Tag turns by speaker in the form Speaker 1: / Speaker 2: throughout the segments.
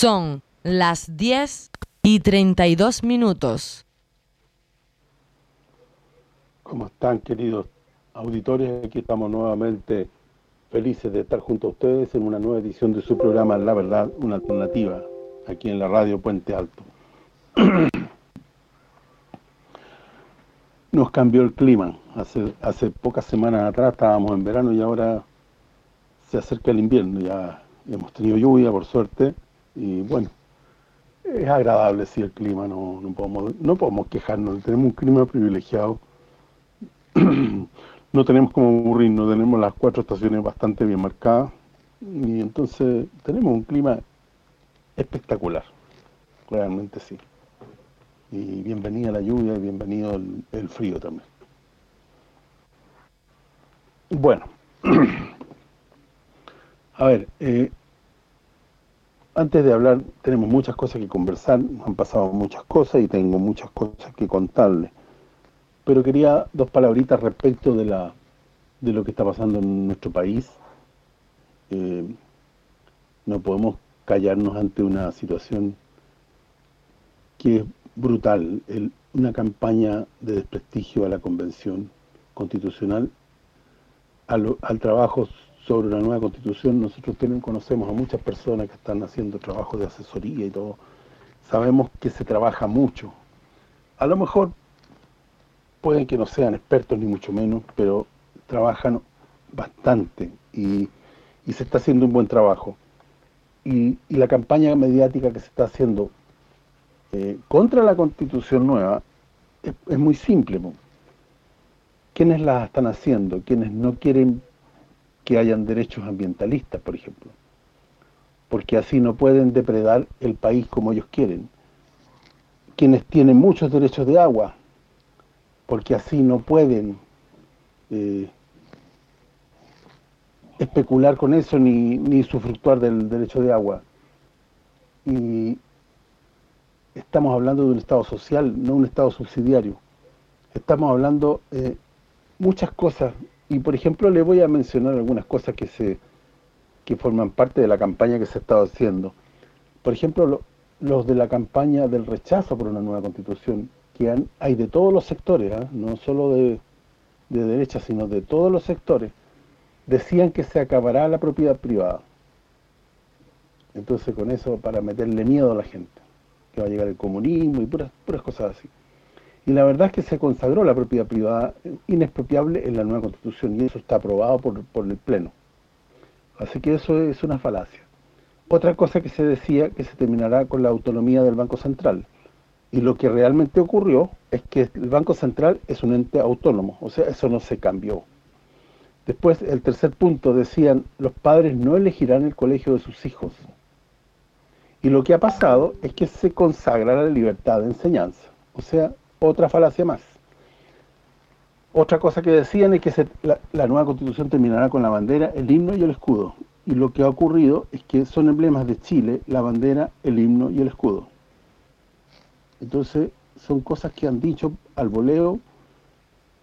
Speaker 1: Son las 10 y 32 minutos.
Speaker 2: ¿Cómo están, queridos auditores? Aquí estamos nuevamente felices de estar junto a ustedes en una nueva edición de su programa La Verdad, una alternativa, aquí en la radio Puente Alto. Nos cambió el clima. Hace hace pocas semanas atrás estábamos en verano y ahora se acerca el invierno. Ya hemos tenido lluvia, por suerte, y bueno, es agradable si el clima, no, no podemos no podemos quejarnos, tenemos un clima privilegiado. no tenemos como aburrirnos, tenemos las cuatro estaciones bastante bien marcadas y entonces tenemos un clima espectacular, realmente sí. Y bienvenida la lluvia y bienvenido el, el frío también. Bueno, a ver, eh, antes de hablar, tenemos muchas cosas que conversar, han pasado muchas cosas y tengo muchas cosas que contarles. Pero quería dos palabritas respecto de la de lo que está pasando en nuestro país. Eh, no podemos callarnos ante una situación que es brutal. Una campaña de desprestigio a la Convención Constitucional, al, al trabajo sobre una nueva constitución, nosotros tenemos, conocemos a muchas personas que están haciendo trabajo de asesoría y todo, sabemos que se trabaja mucho. A lo mejor pueden que no sean expertos ni mucho menos, pero trabajan bastante y, y se está haciendo un buen trabajo. Y, y, la campaña mediática que se está haciendo eh, contra la constitución nueva es, es muy simple. ¿Quiénes la están haciendo? Quienes no quieren que hayan derechos ambientalistas, por ejemplo. Porque así no pueden depredar el país como ellos quieren. Quienes tienen muchos derechos de agua, porque así no pueden eh, especular con eso ni, ni sufructuar del derecho de agua. Y estamos hablando de un Estado social, no un Estado subsidiario. Estamos hablando eh, muchas cosas y por ejemplo le voy a mencionar algunas cosas que se que forman parte de la campaña que se ha estado haciendo. Por ejemplo, lo, los de la campaña del rechazo por una nueva constitución, que hay de todos los sectores, ¿eh? no solo de, de derecha, sino de todos los sectores, decían que se acabará la propiedad privada. Entonces con eso, para meterle miedo a la gente, que va a llegar el comunismo y puras, puras cosas así. Y la verdad es que se consagró la propiedad privada inexpropiable en la nueva Constitución y eso está aprobado por, por el Pleno. Así que eso es una falacia. Otra cosa que se decía que se terminará con la autonomía del Banco Central. Y lo que realmente ocurrió es que el Banco Central es un ente autónomo, o sea, eso no se cambió. Después, el tercer punto, decían, los padres no elegirán el colegio de sus hijos. Y lo que ha pasado es que se consagra la libertad de enseñanza. O sea, otra falacia más. Otra cosa que decían es que la, nueva constitución terminará con la bandera, el himno y el escudo. Y lo que ha ocurrido es que son emblemas de Chile, la bandera, el himno y el escudo. Entonces, son cosas que han dicho al voleo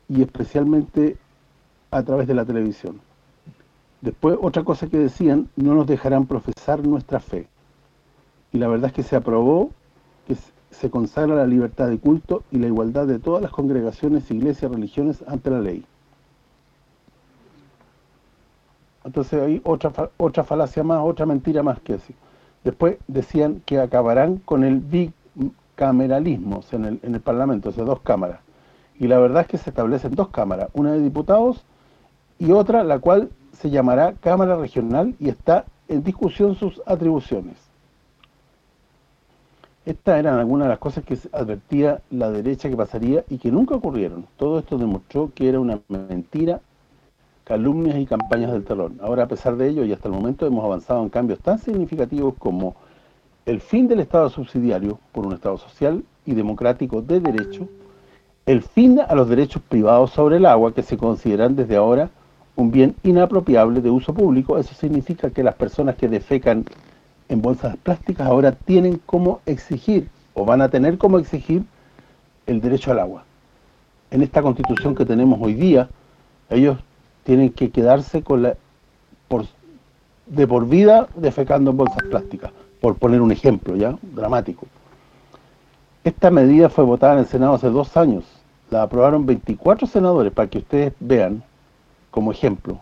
Speaker 2: y especialmente a través de la televisión. Después, otra cosa que decían, no nos dejarán profesar nuestra fe. Y la verdad es que se aprobó que se consagra la libertad de culto y la igualdad de todas las congregaciones, iglesias, religiones ante la ley. Entonces hay otra otra falacia más, otra mentira más que decir. Después decían que acabarán con el bicameralismo, en el, en el Parlamento, o sea, dos cámaras. Y la verdad es que se establecen dos cámaras, una de diputados y otra la cual se llamará Cámara Regional y está en discusión sus atribuciones. Estas eran algunas de las cosas que advertía la derecha que pasaría y que nunca ocurrieron. Todo esto demostró que era una mentira, calumnias y campañas del terror. Ahora, a pesar de ello, y hasta el momento hemos avanzado en cambios tan significativos como el fin del Estado subsidiario por un Estado social y democrático de derecho, el fin a los derechos privados sobre el agua que se consideran desde ahora un bien inapropiable de uso público. Eso significa que las personas que defecan en bolsas plásticas ahora tienen como exigir, o van a tener como exigir, el derecho al agua. En esta constitución que tenemos hoy día, ellos tienen que quedarse con la por, de por vida defecando en bolsas plásticas. por poner un ejemplo ya, dramático. Esta medida fue votada en el Senado hace dos años. La aprobaron 24 senadores, para que ustedes vean como ejemplo.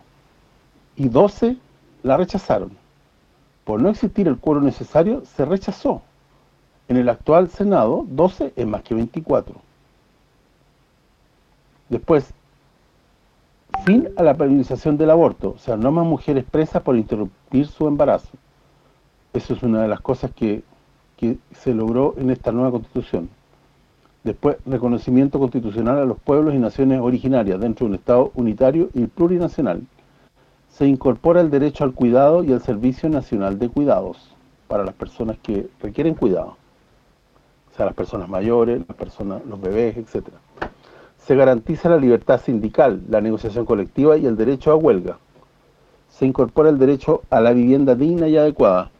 Speaker 2: Y 12 la rechazaron. Por no existir el cuero necesario, se rechazó. En el actual Senado, 12 es más que 24. Después, fin a la penalización del aborto, o sea, no más mujeres presas por interrumpir su embarazo. Eso es una de las cosas que, se logró en esta nueva Constitución. Después, reconocimiento constitucional a los pueblos y naciones originarias dentro de un Estado unitario y plurinacional. Se incorpora el derecho al cuidado y al Servicio Nacional de Cuidados para las personas que requieren cuidado. O sea, las personas mayores, las personas, los bebés, etcétera se garantiza la libertad sindical, la negociación colectiva y el derecho a huelga. Se incorpora el derecho a la vivienda digna y adecuada.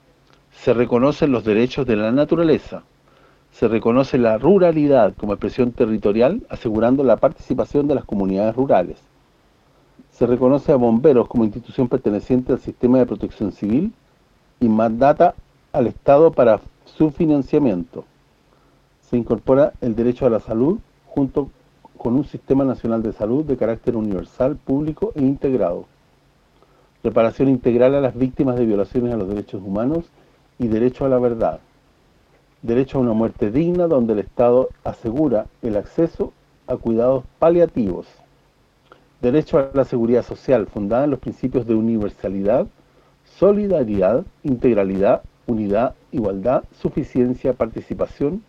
Speaker 2: Se reconocen los derechos de la naturaleza. Se reconoce la ruralidad como expresión territorial, asegurando la participación de las comunidades rurales. Se reconoce a bomberos como institución perteneciente al sistema de protección civil y mandata al Estado para su financiamiento. Se incorpora el derecho a la salud junto con un sistema nacional de salud de carácter universal, público e integrado. Reparación integral a las víctimas de violaciones a los derechos humanos y derecho a la verdad. Derecho a una muerte digna donde el Estado asegura el acceso a cuidados paliativos. Derecho a la seguridad social fundada en los principios de universalidad, solidaridad, integralidad, unidad, igualdad, suficiencia, participación,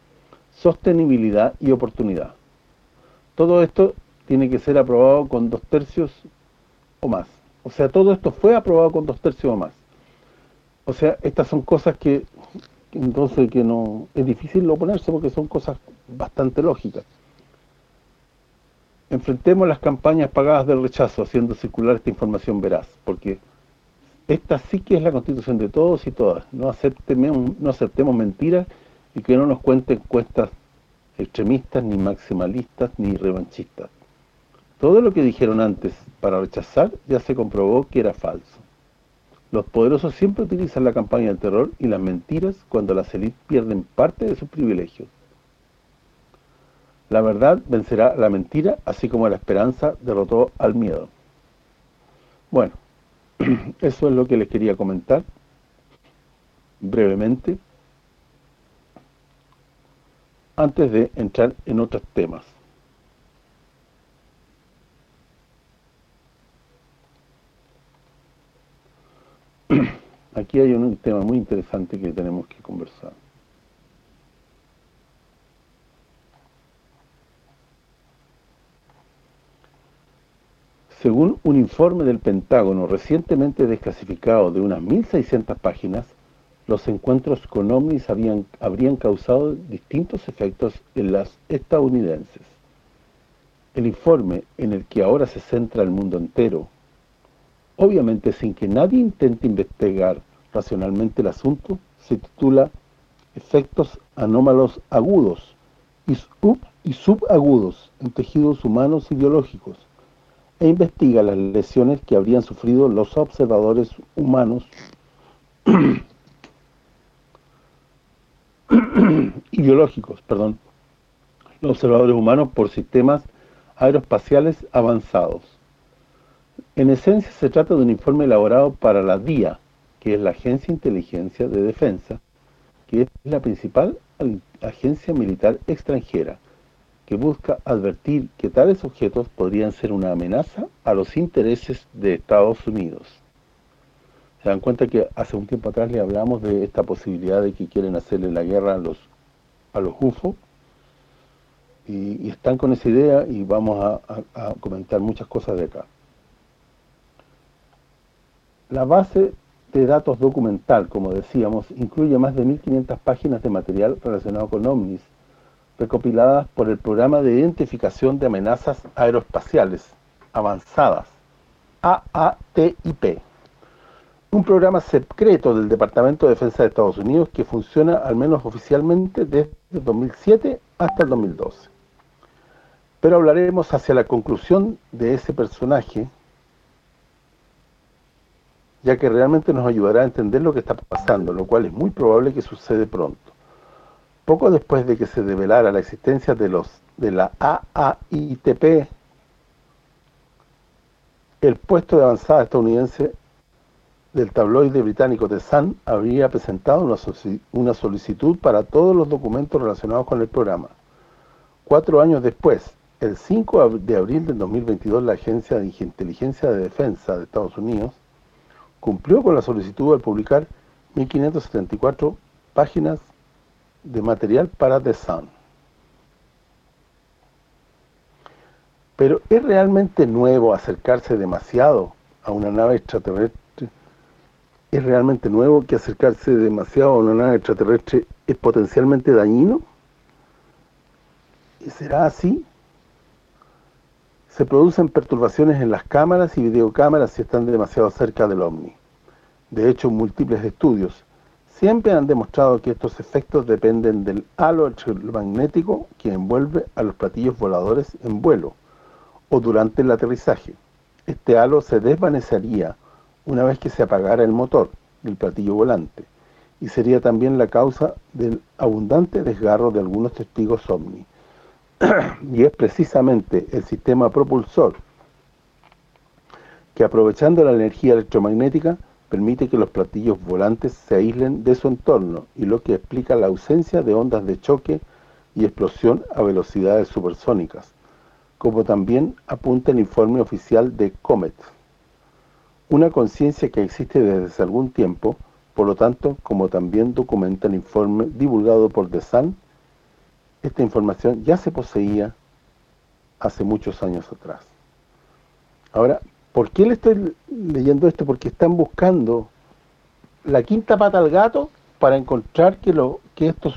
Speaker 2: sostenibilidad y oportunidad. Todo esto tiene que ser aprobado con dos tercios o más. O sea, todo esto fue aprobado con dos tercios o más. O sea, estas son cosas que, entonces, que no es difícil oponerse porque son cosas bastante lógicas. Enfrentemos las campañas pagadas del rechazo haciendo circular esta información veraz, porque esta sí que es la constitución de todos y todas. No aceptemos, mentiras y que no nos cuenten cuestas extremistas, ni maximalistas, ni revanchistas. Todo lo que dijeron antes para rechazar ya se comprobó que era falso. Los poderosos siempre utilizan la campaña del terror y las mentiras cuando las élites pierden parte de sus privilegios. La verdad vencerá la mentira, así como la esperanza derrotó al miedo. Bueno, eso es lo que les quería comentar brevemente antes de entrar en otros temas. Aquí hay un tema muy interesante que tenemos que conversar. Según un informe del Pentágono recientemente desclasificado de unas 1.600 páginas, los encuentros con ovnis habrían causado distintos efectos en las estadounidenses. El informe en el que ahora se centra el mundo entero, obviamente sin que nadie intente investigar racionalmente el asunto, se titula Efectos anómalos agudos y, y subagudos en tejidos humanos y biológicos e investiga las lesiones que habrían sufrido los observadores humanos ideológicos, perdón, los observadores humanos por sistemas aeroespaciales avanzados. En esencia se trata de un informe elaborado para la DIA, que es la Agencia de Inteligencia de Defensa, que es la principal agencia militar extranjera, que busca advertir que tales objetos podrían ser una amenaza a los intereses de Estados Unidos. Se dan cuenta que hace un tiempo atrás le hablamos de esta posibilidad de que quieren hacerle la guerra a los a los UFO y, están con esa idea y vamos a, comentar muchas cosas de acá. La base de datos documental, como decíamos, incluye más de 1.500 páginas de material relacionado con OVNIs, recopiladas por el Programa de Identificación de Amenazas Aeroespaciales Avanzadas, AATIP un programa secreto del Departamento de Defensa de Estados Unidos que funciona al menos oficialmente desde 2007 hasta el 2012. Pero hablaremos hacia la conclusión de ese personaje ya que realmente nos ayudará a entender lo que está pasando, lo cual es muy probable que sucede pronto. Poco después de que se develara la existencia de los de la AAITP, el puesto de avanzada estadounidense del tabloide británico The Sun habría presentado una solicitud para todos los documentos relacionados con el programa. Cuatro años después, el 5 de abril del 2022, la Agencia de Inteligencia de Defensa de Estados Unidos cumplió con la solicitud al publicar 1.574 páginas de material para The Sun. Pero ¿es realmente nuevo acercarse demasiado a una nave extraterrestre? ¿Es realmente nuevo que acercarse demasiado a una nave extraterrestre es potencialmente dañino? ¿Y será así? Se producen perturbaciones en las cámaras y videocámaras si están demasiado cerca del OVNI. De hecho, múltiples estudios siempre han demostrado que estos efectos dependen del halo electromagnético que envuelve a los platillos voladores en vuelo, o durante el aterrizaje. Este halo se desvanecería una vez que se apagara el motor del platillo volante y sería también la causa del abundante desgarro de algunos testigos OVNI. y es precisamente el sistema propulsor que aprovechando la energía electromagnética permite que los platillos volantes se aíslen de su entorno y lo que explica la ausencia de ondas de choque y explosión a velocidades supersónicas, como también apunta el informe oficial de Comet. Una conciencia que existe desde algún tiempo, por lo tanto, como también documenta el informe divulgado por The esta información ya se poseía hace muchos años atrás. Ahora, ¿por qué le estoy leyendo esto? Porque están buscando la quinta pata al gato para encontrar que estos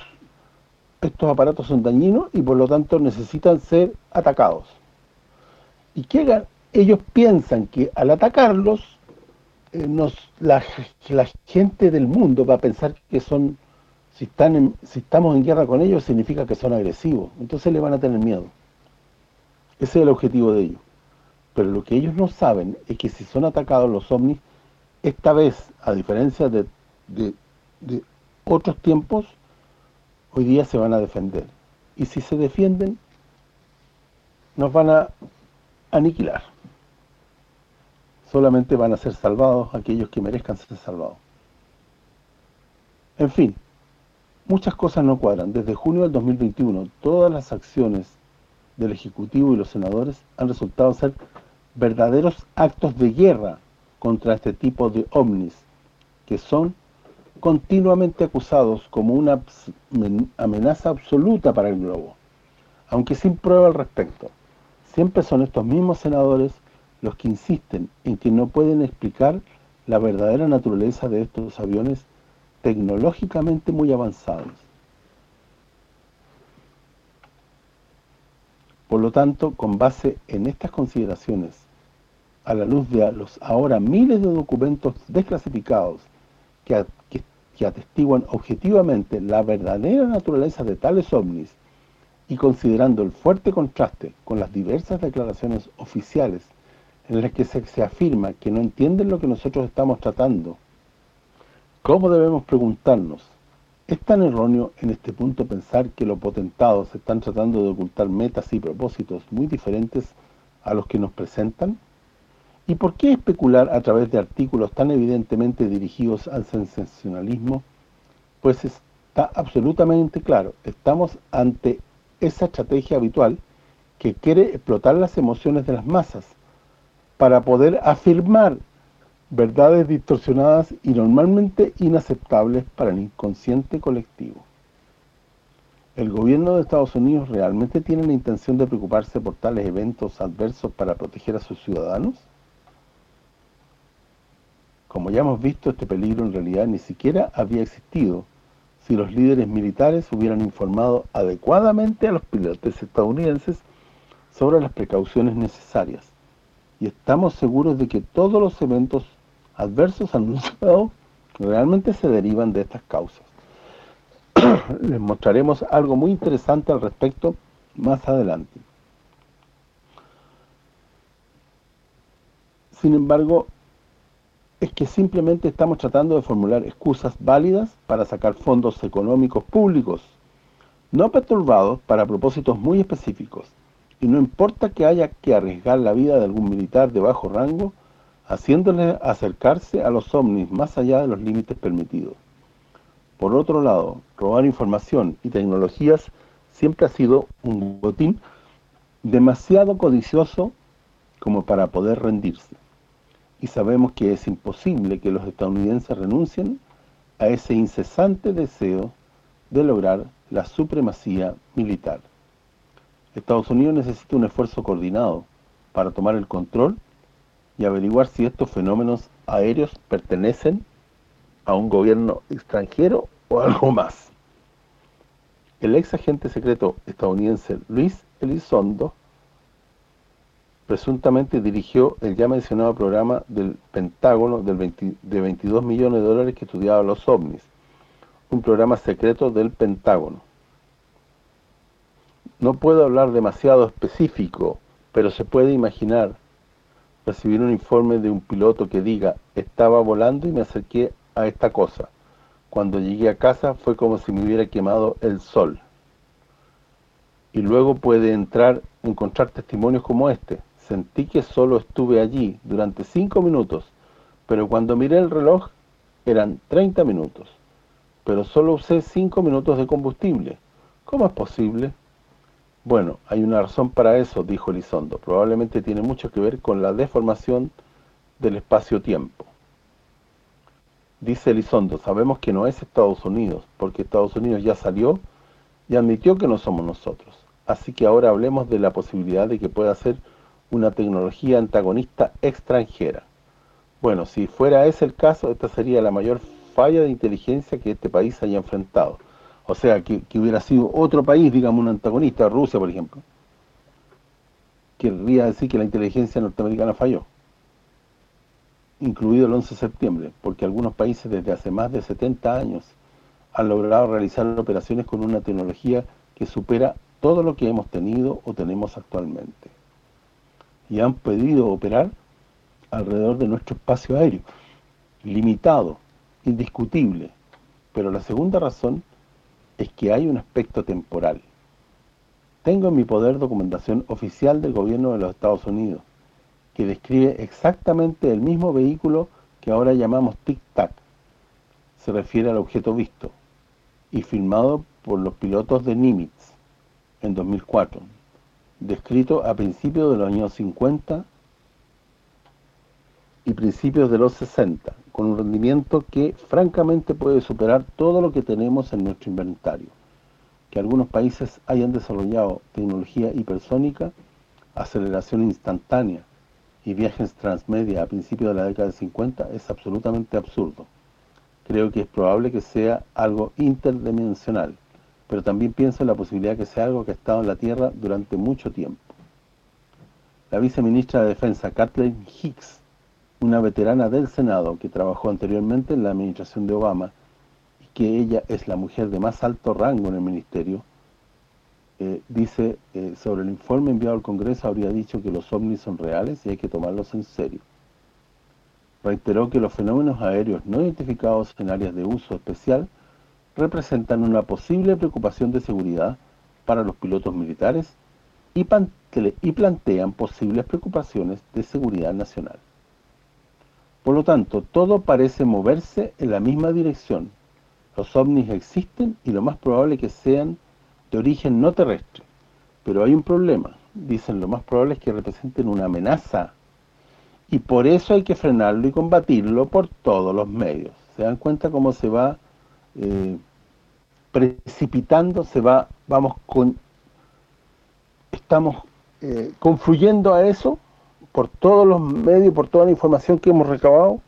Speaker 2: aparatos son dañinos y por lo tanto necesitan ser atacados. ¿Y Ellos piensan que al atacarlos, eh, la, gente del mundo va a pensar que son, si si estamos en guerra con ellos, significa que son agresivos. Entonces le van a tener miedo. Ese es el objetivo de ellos. Pero lo que ellos no saben es que si son atacados los ovnis, esta vez, a diferencia de, de otros tiempos, hoy día se van a defender. Y si se defienden, nos van a aniquilar. Solamente van a ser salvados aquellos que merezcan ser salvados. En fin, muchas cosas no cuadran. Desde junio del 2021, todas las acciones del Ejecutivo y los senadores han resultado ser verdaderos actos de guerra contra este tipo de ovnis, que son continuamente acusados como una amenaza absoluta para el globo, aunque sin prueba al respecto. Siempre son estos mismos senadores los que insisten en que no pueden explicar la verdadera naturaleza de estos aviones tecnológicamente muy avanzados. Por lo tanto, con base en estas consideraciones, a la luz de los ahora miles de documentos desclasificados que, atestiguan objetivamente la verdadera naturaleza de tales ovnis y considerando el fuerte contraste con las diversas declaraciones oficiales en las que se, afirma que no entienden lo que nosotros estamos tratando, ¿cómo debemos preguntarnos? ¿Es tan erróneo en este punto pensar que los potentados están tratando de ocultar metas y propósitos muy diferentes a los que nos presentan? ¿Y por qué especular a través de artículos tan evidentemente dirigidos al sensacionalismo? Pues está absolutamente claro, estamos ante esa estrategia habitual que quiere explotar las emociones de las masas para poder afirmar verdades distorsionadas y normalmente inaceptables para el inconsciente colectivo. ¿El gobierno de Estados Unidos realmente tiene la intención de preocuparse por tales eventos adversos para proteger a sus ciudadanos? Como ya hemos visto, este peligro en realidad ni siquiera había existido si los líderes militares hubieran informado adecuadamente a los pilotos estadounidenses sobre las precauciones necesarias. Y estamos seguros de que todos los eventos adversos anunciados realmente se derivan de estas causas. Les mostraremos algo muy interesante al respecto más adelante. Sin embargo, es que simplemente estamos tratando de formular excusas válidas para sacar fondos económicos públicos, no perturbados para propósitos muy específicos, y no importa que haya que arriesgar la vida de algún militar de bajo rango, haciéndole acercarse a los ovnis más allá de los límites permitidos. Por otro lado, robar información y tecnologías siempre ha sido un botín demasiado codicioso como para poder rendirse y sabemos que es imposible que los estadounidenses renuncien a ese incesante deseo de lograr la supremacía militar. Estados Unidos necesita un esfuerzo coordinado para tomar el control y averiguar si estos fenómenos aéreos pertenecen a un gobierno extranjero o algo más. El ex agente secreto estadounidense Luis Elizondo presuntamente dirigió el ya mencionado programa del Pentágono del de 22 millones de dólares que estudiaba los ovnis, un programa secreto del Pentágono. No puedo hablar demasiado específico, pero se puede imaginar recibir un informe de un piloto que diga, estaba volando y me acerqué a esta cosa. Cuando llegué a casa fue como si me hubiera quemado el sol. Y luego puede entrar, encontrar testimonios como este, Sentí que solo estuve allí durante cinco minutos, pero cuando miré el reloj eran 30 minutos. Pero solo usé cinco minutos de combustible. ¿Cómo es posible? Bueno, hay una razón para eso, dijo Elizondo. Probablemente tiene mucho que ver con la deformación del espacio-tiempo. Dice Elizondo, sabemos que no es Estados Unidos, porque Estados Unidos ya salió y admitió que no somos nosotros. Así que ahora hablemos de la posibilidad de que pueda ser una tecnología antagonista extranjera. Bueno, si fuera ese el caso, esta sería la mayor falla de inteligencia que este país haya enfrentado. O sea, que, hubiera sido otro país, digamos, un antagonista, Rusia, por ejemplo. Querría decir que la inteligencia norteamericana falló. Incluido el 11 de septiembre, porque algunos países desde hace más de 70 años han logrado realizar operaciones con una tecnología que supera todo lo que hemos tenido o tenemos actualmente y han podido operar alrededor de nuestro espacio aéreo, limitado, indiscutible. Pero la segunda razón es que hay un aspecto temporal. Tengo en mi poder documentación oficial del gobierno de los Estados Unidos, que describe exactamente el mismo vehículo que ahora llamamos Tic-Tac. Se refiere al objeto visto, y filmado por los pilotos de Nimitz en 2004 descrito a principios de los años 50 y principios de los 60, con un rendimiento que francamente puede superar todo lo que tenemos en nuestro inventario. Que algunos países hayan desarrollado tecnología hipersónica, aceleración instantánea y viajes transmedia a principios de la década de 50 es absolutamente absurdo. Creo que es probable que sea algo interdimensional, pero también pienso en la posibilidad que sea algo que ha estado en la Tierra durante mucho tiempo. La viceministra de Defensa, Kathleen Hicks, una veterana del Senado que trabajó anteriormente en la administración de Obama, y que ella es la mujer de más alto rango en el ministerio, eh, dice eh, sobre el informe enviado al Congreso habría dicho que los ovnis son reales y hay que tomarlos en serio. Reiteró que los fenómenos aéreos no identificados en áreas de uso especial representan una posible preocupación de seguridad para los pilotos militares y, plantean posibles preocupaciones de seguridad nacional. Por lo tanto, todo parece moverse en la misma dirección. Los ovnis existen y lo más probable que sean de origen no terrestre. Pero hay un problema. Dicen lo más probable es que representen una amenaza. Y por eso hay que frenarlo y combatirlo por todos los medios. ¿Se dan cuenta cómo se va eh, precipitando, se va, vamos con, estamos eh, confluyendo a eso por todos los medios, por toda la información que hemos recabado.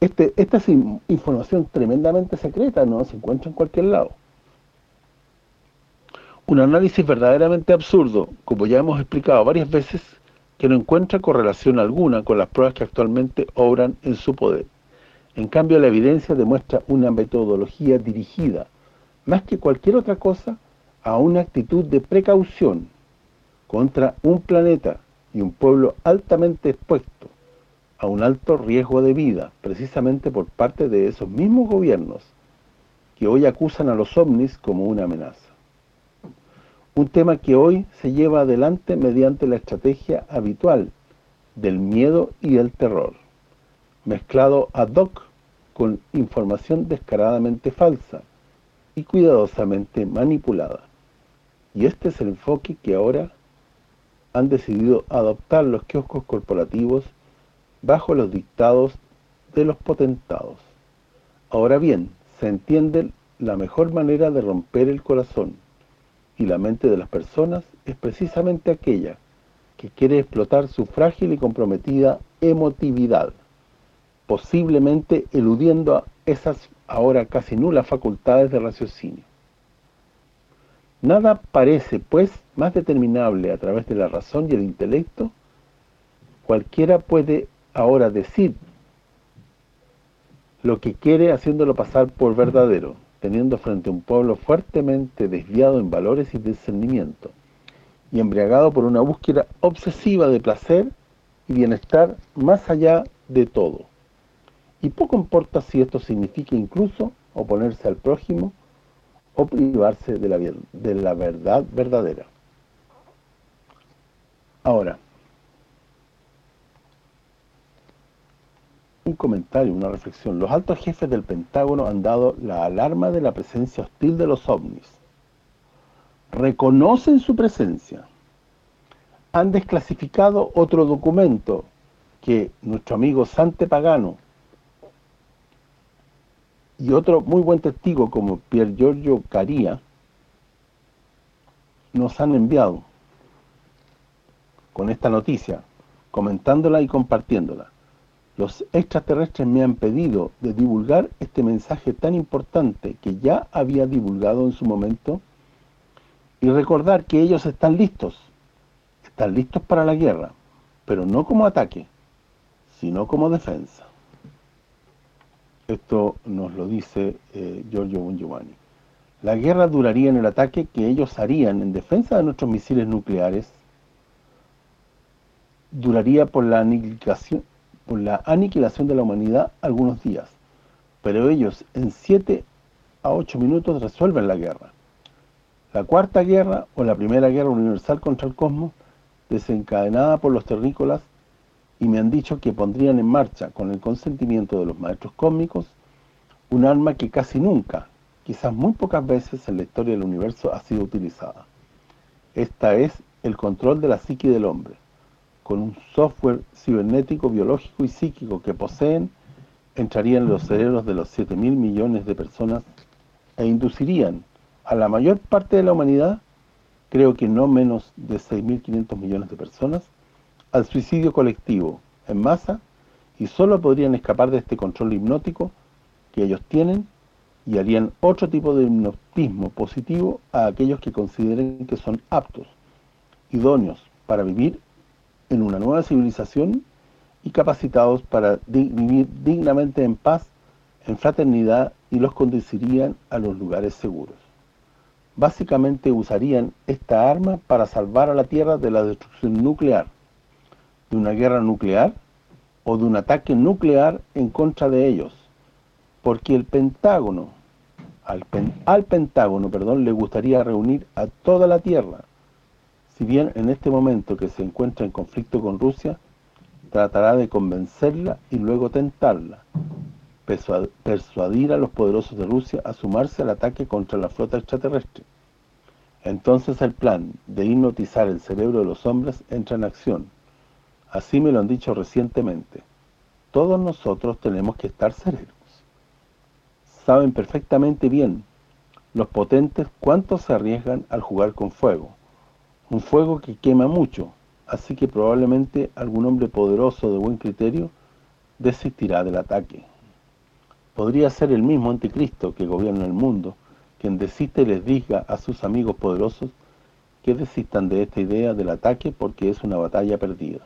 Speaker 2: Este, esta es información tremendamente secreta, no se encuentra en cualquier lado. Un análisis verdaderamente absurdo, como ya hemos explicado varias veces, que no encuentra correlación alguna con las pruebas que actualmente obran en su poder. En cambio, la evidencia demuestra una metodología dirigida, más que cualquier otra cosa, a una actitud de precaución contra un planeta y un pueblo altamente expuesto a un alto riesgo de vida, precisamente por parte de esos mismos gobiernos que hoy acusan a los ovnis como una amenaza. Un tema que hoy se lleva adelante mediante la estrategia habitual del miedo y el terror, mezclado ad hoc con información descaradamente falsa y cuidadosamente manipulada. Y este es el enfoque que ahora han decidido adoptar los kioscos corporativos bajo los dictados de los potentados. Ahora bien, se entiende la mejor manera de romper el corazón y la mente de las personas es precisamente aquella que quiere explotar su frágil y comprometida emotividad, posiblemente eludiendo a esas ahora casi nulas facultades de raciocinio. Nada parece, pues, más determinable a través de la razón y el intelecto. Cualquiera puede ahora decir lo que quiere haciéndolo pasar por verdadero, teniendo frente a un pueblo fuertemente desviado en valores y discernimiento, y embriagado por una búsqueda obsesiva de placer y bienestar más allá de todo. Y poco importa si esto significa incluso oponerse al prójimo o privarse de la, de la verdad verdadera. Ahora, un comentario, una reflexión. Los altos jefes del Pentágono han dado la alarma de la presencia hostil de los ovnis. Reconocen su presencia. Han desclasificado otro documento que nuestro amigo Sante Pagano y otro muy buen testigo como Pier Giorgio Caria nos han enviado con esta noticia, comentándola y compartiéndola. Los extraterrestres me han pedido de divulgar este mensaje tan importante que ya había divulgado en su momento y recordar que ellos están listos, están listos para la guerra, pero no como ataque, sino como defensa. Esto nos lo dice eh, Giorgio Bongiovanni. La guerra duraría en el ataque que ellos harían en defensa de nuestros misiles nucleares, duraría por la aniquilación por la aniquilación de la humanidad algunos días, pero ellos en 7 a 8 minutos resuelven la guerra. La cuarta guerra, o la primera guerra universal contra el cosmos, desencadenada por los terrícolas, y me han dicho que pondrían en marcha, con el consentimiento de los maestros cósmicos, un arma que casi nunca, quizás muy pocas veces en la historia del universo ha sido utilizada. Esta es el control de la psique del hombre con un software cibernético, biológico y psíquico que poseen, entrarían en los cerebros de los 7 mil millones de personas e inducirían a la mayor parte de la humanidad, creo que no menos de 6.500 millones de personas, al suicidio colectivo en masa y solo podrían escapar de este control hipnótico que ellos tienen y harían otro tipo de hipnotismo positivo a aquellos que consideren que son aptos, idóneos para vivir en una nueva civilización y capacitados para vivir dignamente en paz, en fraternidad y los conducirían a los lugares seguros. Básicamente usarían esta arma para salvar a la Tierra de la destrucción nuclear, de una guerra nuclear o de un ataque nuclear en contra de ellos, porque el Pentágono, al, al Pentágono, perdón, le gustaría reunir a toda la Tierra, si bien en este momento que se encuentra en conflicto con Rusia, tratará de convencerla y luego tentarla, persuadir a los poderosos de Rusia a sumarse al ataque contra la flota extraterrestre. Entonces el plan de hipnotizar el cerebro de los hombres entra en acción. Así me lo han dicho recientemente. Todos nosotros tenemos que estar serenos. Saben perfectamente bien los potentes cuánto se arriesgan al jugar con fuego un fuego que quema mucho, así que probablemente algún hombre poderoso de buen criterio desistirá del ataque. Podría ser el mismo anticristo que gobierna el mundo, quien desiste y les diga a sus amigos poderosos que desistan de esta idea del ataque porque es una batalla perdida.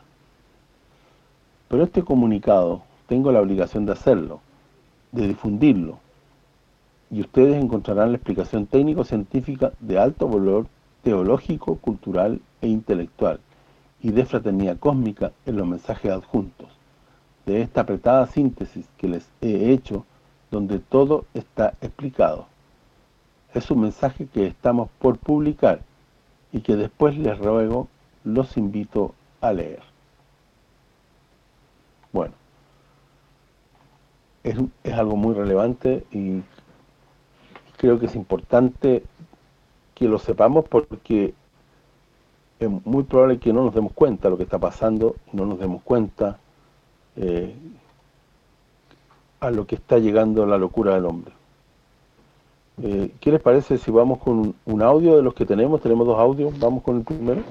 Speaker 2: Pero este comunicado tengo la obligación de hacerlo, de difundirlo, y ustedes encontrarán la explicación técnico-científica de alto valor teológico, cultural e intelectual y de fraternidad cósmica en los mensajes adjuntos. de esta apretada síntesis que les he hecho, donde todo está explicado. Es un mensaje que estamos por publicar y que después les ruego, los invito a leer. Bueno, es, es algo muy relevante y creo que es importante que lo sepamos porque es muy probable que no nos demos cuenta de lo que está pasando, no nos demos cuenta eh, a lo que está llegando la locura del hombre. Eh, ¿Qué les parece si vamos con un audio de los que tenemos? Tenemos dos audios, vamos con el primero.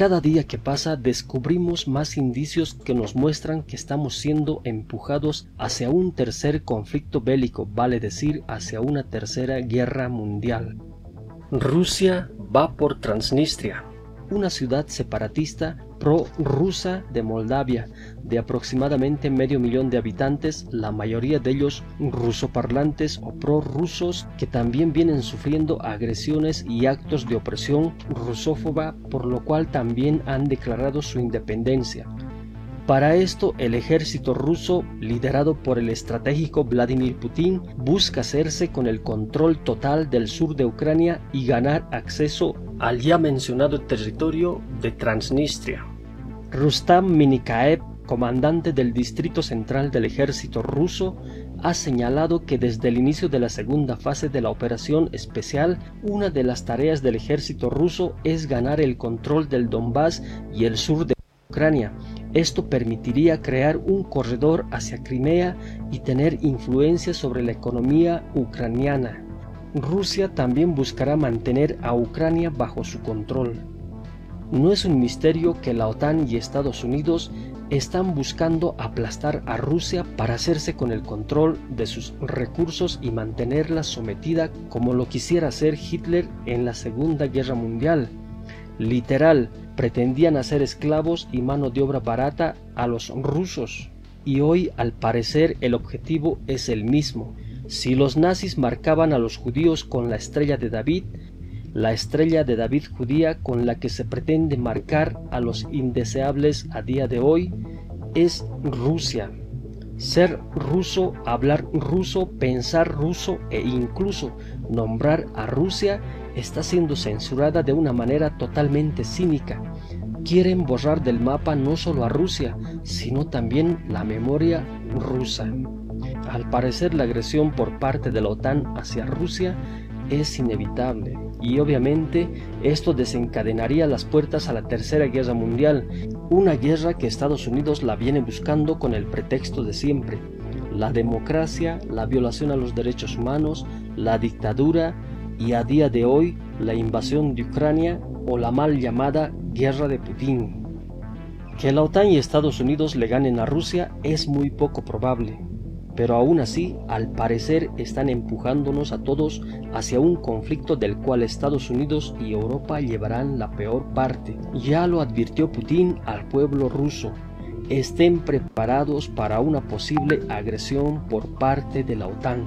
Speaker 3: Cada día que pasa descubrimos más indicios que nos muestran que estamos siendo empujados hacia un tercer conflicto bélico, vale decir, hacia una tercera guerra mundial. Rusia va por Transnistria, una ciudad separatista pro-rusa de Moldavia, de aproximadamente medio millón de habitantes, la mayoría de ellos rusoparlantes o pro-rusos, que también vienen sufriendo agresiones y actos de opresión rusófoba, por lo cual también han declarado su independencia. Para esto, el ejército ruso, liderado por el estratégico Vladimir Putin, busca hacerse con el control total del sur de Ucrania y ganar acceso al ya mencionado territorio de Transnistria. Rustam Minikaev, comandante del Distrito Central del Ejército ruso, ha señalado que desde el inicio de la segunda fase de la operación especial, una de las tareas del ejército ruso es ganar el control del Donbass y el sur de Ucrania. Esto permitiría crear un corredor hacia Crimea y tener influencia sobre la economía ucraniana. Rusia también buscará mantener a Ucrania bajo su control. No es un misterio que la OTAN y Estados Unidos están buscando aplastar a Rusia para hacerse con el control de sus recursos y mantenerla sometida como lo quisiera hacer Hitler en la Segunda Guerra Mundial. Literal, pretendían hacer esclavos y mano de obra barata a los rusos. Y hoy, al parecer, el objetivo es el mismo. Si los nazis marcaban a los judíos con la estrella de David, la estrella de David judía con la que se pretende marcar a los indeseables a día de hoy es Rusia. Ser ruso, hablar ruso, pensar ruso e incluso nombrar a Rusia está siendo censurada de una manera totalmente cínica. Quieren borrar del mapa no solo a Rusia, sino también la memoria rusa. Al parecer la agresión por parte de la OTAN hacia Rusia es inevitable y obviamente esto desencadenaría las puertas a la Tercera Guerra Mundial, una guerra que Estados Unidos la viene buscando con el pretexto de siempre, la democracia, la violación a los derechos humanos, la dictadura y a día de hoy la invasión de Ucrania o la mal llamada guerra de Putin. Que la OTAN y Estados Unidos le ganen a Rusia es muy poco probable, pero aún así, al parecer, están empujándonos a todos hacia un conflicto del cual Estados Unidos y Europa llevarán la peor parte. Ya lo advirtió Putin al pueblo ruso. Estén preparados para una posible agresión por parte de la OTAN.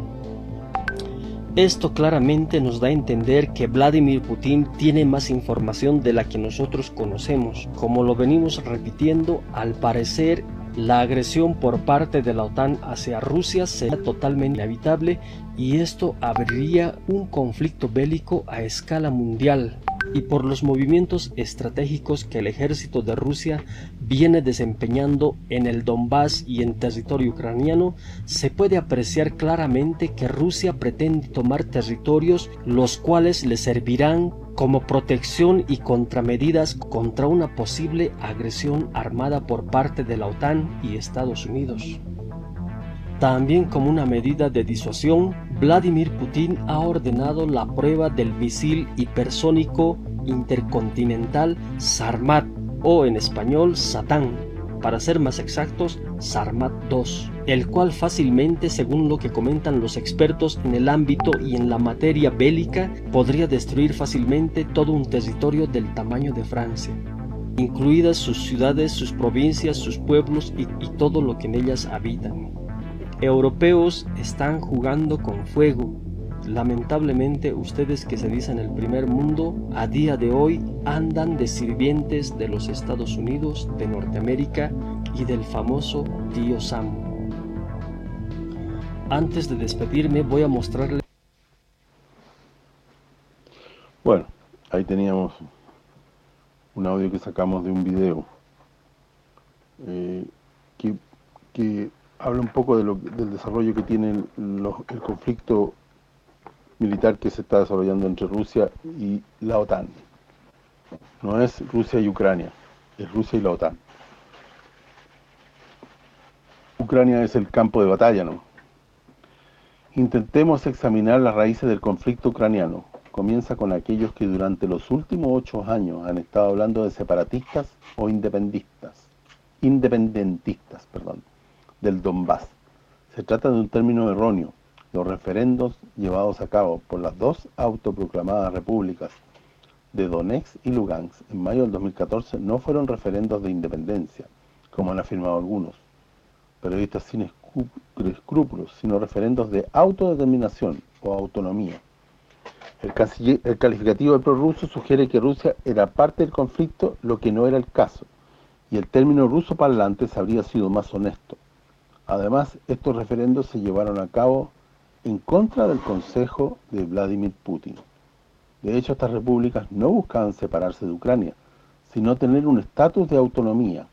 Speaker 3: Esto claramente nos da a entender que Vladimir Putin tiene más información de la que nosotros conocemos. Como lo venimos repitiendo, al parecer la agresión por parte de la OTAN hacia Rusia será totalmente inevitable y esto abriría un conflicto bélico a escala mundial. Y por los movimientos estratégicos que el ejército de Rusia viene desempeñando en el Donbass y en territorio ucraniano, se puede apreciar claramente que Rusia pretende tomar territorios los cuales le servirán como protección y contramedidas contra una posible agresión armada por parte de la OTAN y Estados Unidos. También como una medida de disuasión, Vladimir Putin ha ordenado la prueba del misil hipersónico intercontinental Sarmat o en español Satán, para ser más exactos, Sarmat 2, el cual fácilmente, según lo que comentan los expertos en el ámbito y en la materia bélica, podría destruir fácilmente todo un territorio del tamaño de Francia, incluidas sus ciudades, sus provincias, sus pueblos y todo lo que en ellas habitan. Europeos están jugando con fuego, Lamentablemente ustedes que se dicen el primer mundo, a día de hoy andan de sirvientes de los Estados Unidos, de Norteamérica y del famoso tío Sam. Antes de despedirme voy a mostrarle...
Speaker 2: Bueno, ahí teníamos un audio que sacamos de un video eh, que, que, habla un poco de lo, del desarrollo que tiene el conflicto militar que se está desarrollando entre Rusia y la OTAN. No es Rusia y Ucrania, es Rusia y la OTAN. Ucrania es el campo de batalla, ¿no? Intentemos examinar las raíces del conflicto ucraniano. Comienza con aquellos que durante los últimos ocho años han estado hablando de separatistas o independistas, independentistas, perdón, del Donbass. Se trata de un término erróneo, los referendos llevados a cabo por las dos autoproclamadas repúblicas de Donetsk y Lugansk en mayo del 2014 no fueron referendos de independencia, como han afirmado algunos periodistas sin escrúpulos, sino referendos de autodeterminación o autonomía. El, calificativo del prorruso sugiere que Rusia era parte del conflicto, lo que no era el caso, y el término ruso parlantes habría sido más honesto. Además, estos referendos se llevaron a cabo en contra del consejo de Vladimir Putin. De hecho, estas repúblicas no buscaban separarse de Ucrania, sino tener un estatus de autonomía,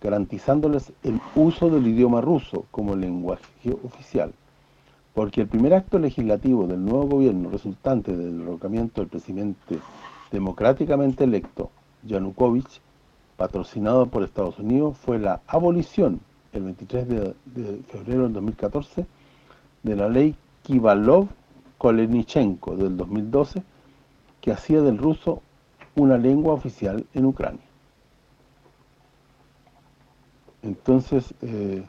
Speaker 2: garantizándoles el uso del idioma ruso como lenguaje oficial. Porque el primer acto legislativo del nuevo gobierno resultante del derrocamiento del presidente democráticamente electo, Yanukovych, patrocinado por Estados Unidos, fue la abolición, el 23 de, de febrero del 2014, de la ley Kivalov-Kolenichenko del 2012 que hacía del ruso una lengua oficial en Ucrania. Entonces, eh,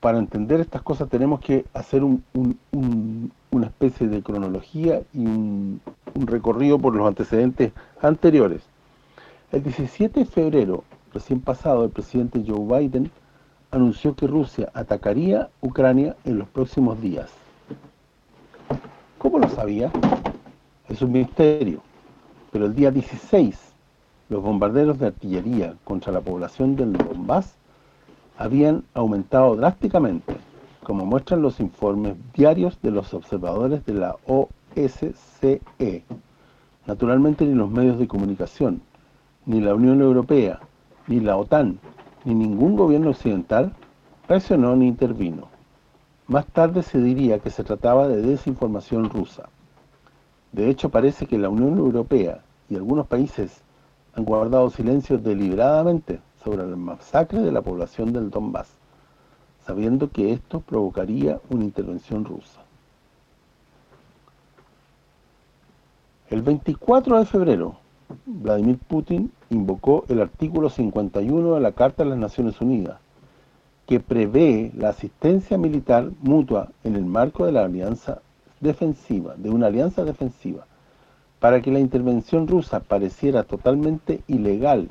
Speaker 2: para entender estas cosas tenemos que hacer una especie de cronología y un recorrido por los antecedentes anteriores. El 17 de febrero, recién pasado, el presidente Joe Biden anunció que Rusia atacaría Ucrania en los próximos días. ¿Cómo lo sabía? Es un misterio. Pero el día 16, los bombarderos de artillería contra la población del Donbass habían aumentado drásticamente, como muestran los informes diarios de los observadores de la OSCE. Naturalmente ni los medios de comunicación, ni la Unión Europea, ni la OTAN, ni ningún gobierno occidental reaccionó ni intervino. Más tarde se diría que se trataba de desinformación rusa. De hecho, parece que la Unión Europea y algunos países han guardado silencio deliberadamente sobre la masacre de la población del Donbass, sabiendo que esto provocaría una intervención rusa. El 24 de febrero, Vladimir Putin invocó el artículo 51 de la Carta de las Naciones Unidas, que prevé la asistencia militar mutua en el marco de la alianza defensiva, de una alianza defensiva, para que la intervención rusa pareciera totalmente ilegal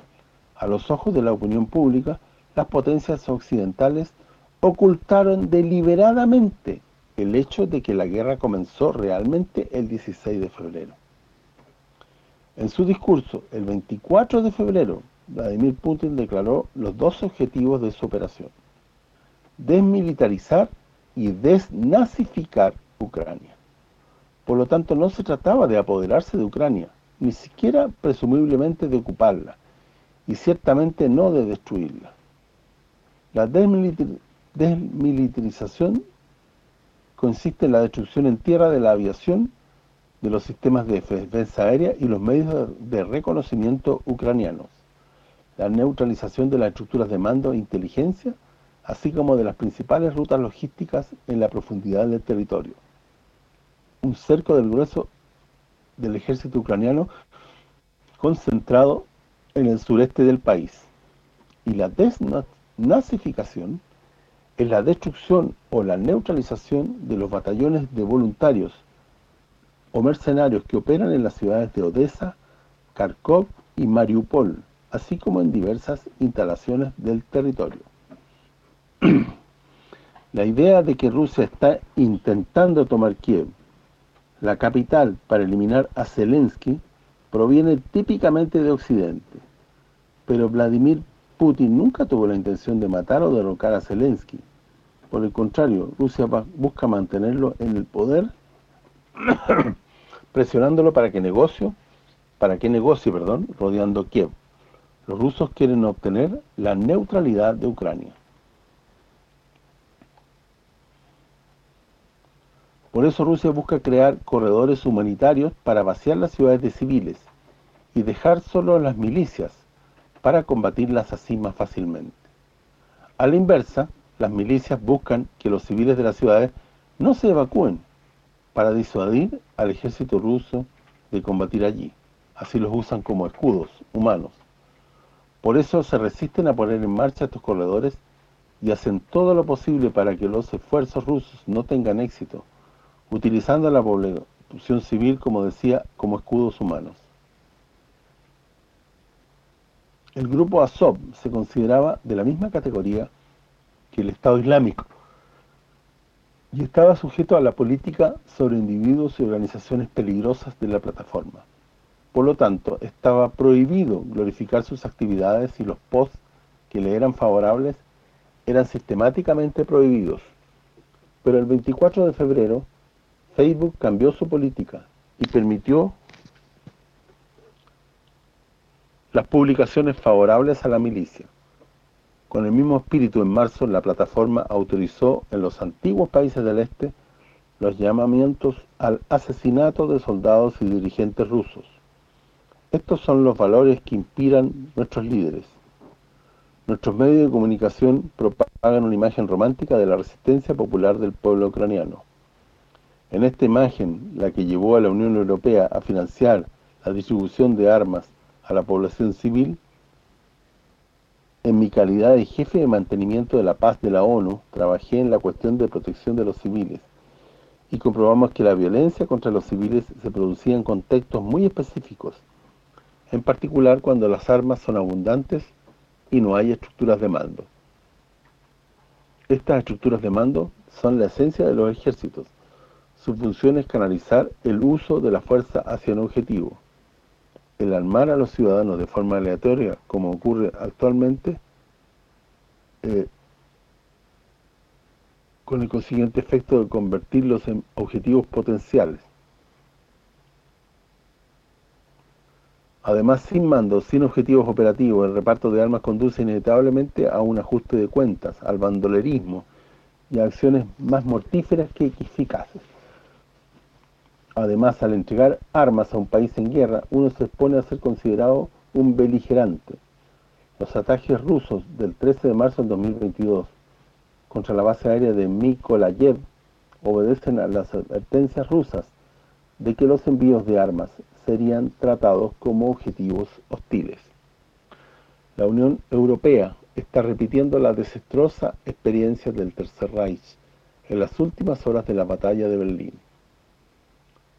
Speaker 2: a los ojos de la opinión pública, las potencias occidentales ocultaron deliberadamente el hecho de que la guerra comenzó realmente el 16 de febrero. En su discurso, el 24 de febrero, Vladimir Putin declaró los dos objetivos de su operación. Desmilitarizar y desnazificar Ucrania. Por lo tanto, no se trataba de apoderarse de Ucrania, ni siquiera presumiblemente de ocuparla, y ciertamente no de destruirla. La desmilitarización consiste en la destrucción en tierra de la aviación de los sistemas de defensa aérea y los medios de reconocimiento ucranianos, la neutralización de las estructuras de mando e inteligencia, así como de las principales rutas logísticas en la profundidad del territorio. Un cerco del grueso del ejército ucraniano concentrado en el sureste del país. Y la desnazificación es la destrucción o la neutralización de los batallones de voluntarios o mercenarios que operan en las ciudades de Odessa, Kharkov y Mariupol, así como en diversas instalaciones del territorio. La idea de que Rusia está intentando tomar Kiev, la capital, para eliminar a Zelensky, proviene típicamente de Occidente. Pero Vladimir Putin nunca tuvo la intención de matar o derrocar a Zelensky. Por el contrario, Rusia busca mantenerlo en el poder, presionándolo para que negocie, para que negocie, perdón, rodeando Kiev. Los rusos quieren obtener la neutralidad de Ucrania. Por eso Rusia busca crear corredores humanitarios para vaciar las ciudades de civiles y dejar solo a las milicias para combatirlas así más fácilmente. A la inversa, las milicias buscan que los civiles de las ciudades no se evacúen para disuadir al ejército ruso de combatir allí. Así los usan como escudos humanos. Por eso se resisten a poner en marcha estos corredores y hacen todo lo posible para que los esfuerzos rusos no tengan éxito, utilizando a la población civil, como decía, como escudos humanos. El grupo Azov se consideraba de la misma categoría que el Estado Islámico y estaba sujeto a la política sobre individuos y organizaciones peligrosas de la plataforma. Por lo tanto, estaba prohibido glorificar sus actividades y los posts que le eran favorables eran sistemáticamente prohibidos. Pero el 24 de febrero, Facebook cambió su política y permitió las publicaciones favorables a la milicia. Con el mismo espíritu, en marzo, la plataforma autorizó en los antiguos países del este los llamamientos al asesinato de soldados y dirigentes rusos. Estos son los valores que inspiran nuestros líderes. Nuestros medios de comunicación propagan una imagen romántica de la resistencia popular del pueblo ucraniano. En esta imagen, la que llevó a la Unión Europea a financiar la distribución de armas a la población civil, en mi calidad de jefe de mantenimiento de la paz de la ONU, trabajé en la cuestión de protección de los civiles y comprobamos que la violencia contra los civiles se producía en contextos muy específicos, en particular cuando las armas son abundantes y no hay estructuras de mando. Estas estructuras de mando son la esencia de los ejércitos. Su función es canalizar el uso de la fuerza hacia un objetivo el armar a los ciudadanos de forma aleatoria, como ocurre actualmente, eh, con el consiguiente efecto de convertirlos en objetivos potenciales. Además, sin mando, sin objetivos operativos, el reparto de armas conduce inevitablemente a un ajuste de cuentas, al bandolerismo y a acciones más mortíferas que eficaces. Además, al entregar armas a un país en guerra, uno se expone a ser considerado un beligerante. Los ataques rusos del 13 de marzo del 2022 contra la base aérea de Mikolayev obedecen a las advertencias rusas de que los envíos de armas serían tratados como objetivos hostiles. La Unión Europea está repitiendo la desastrosa experiencia del Tercer Reich en las últimas horas de la batalla de Berlín.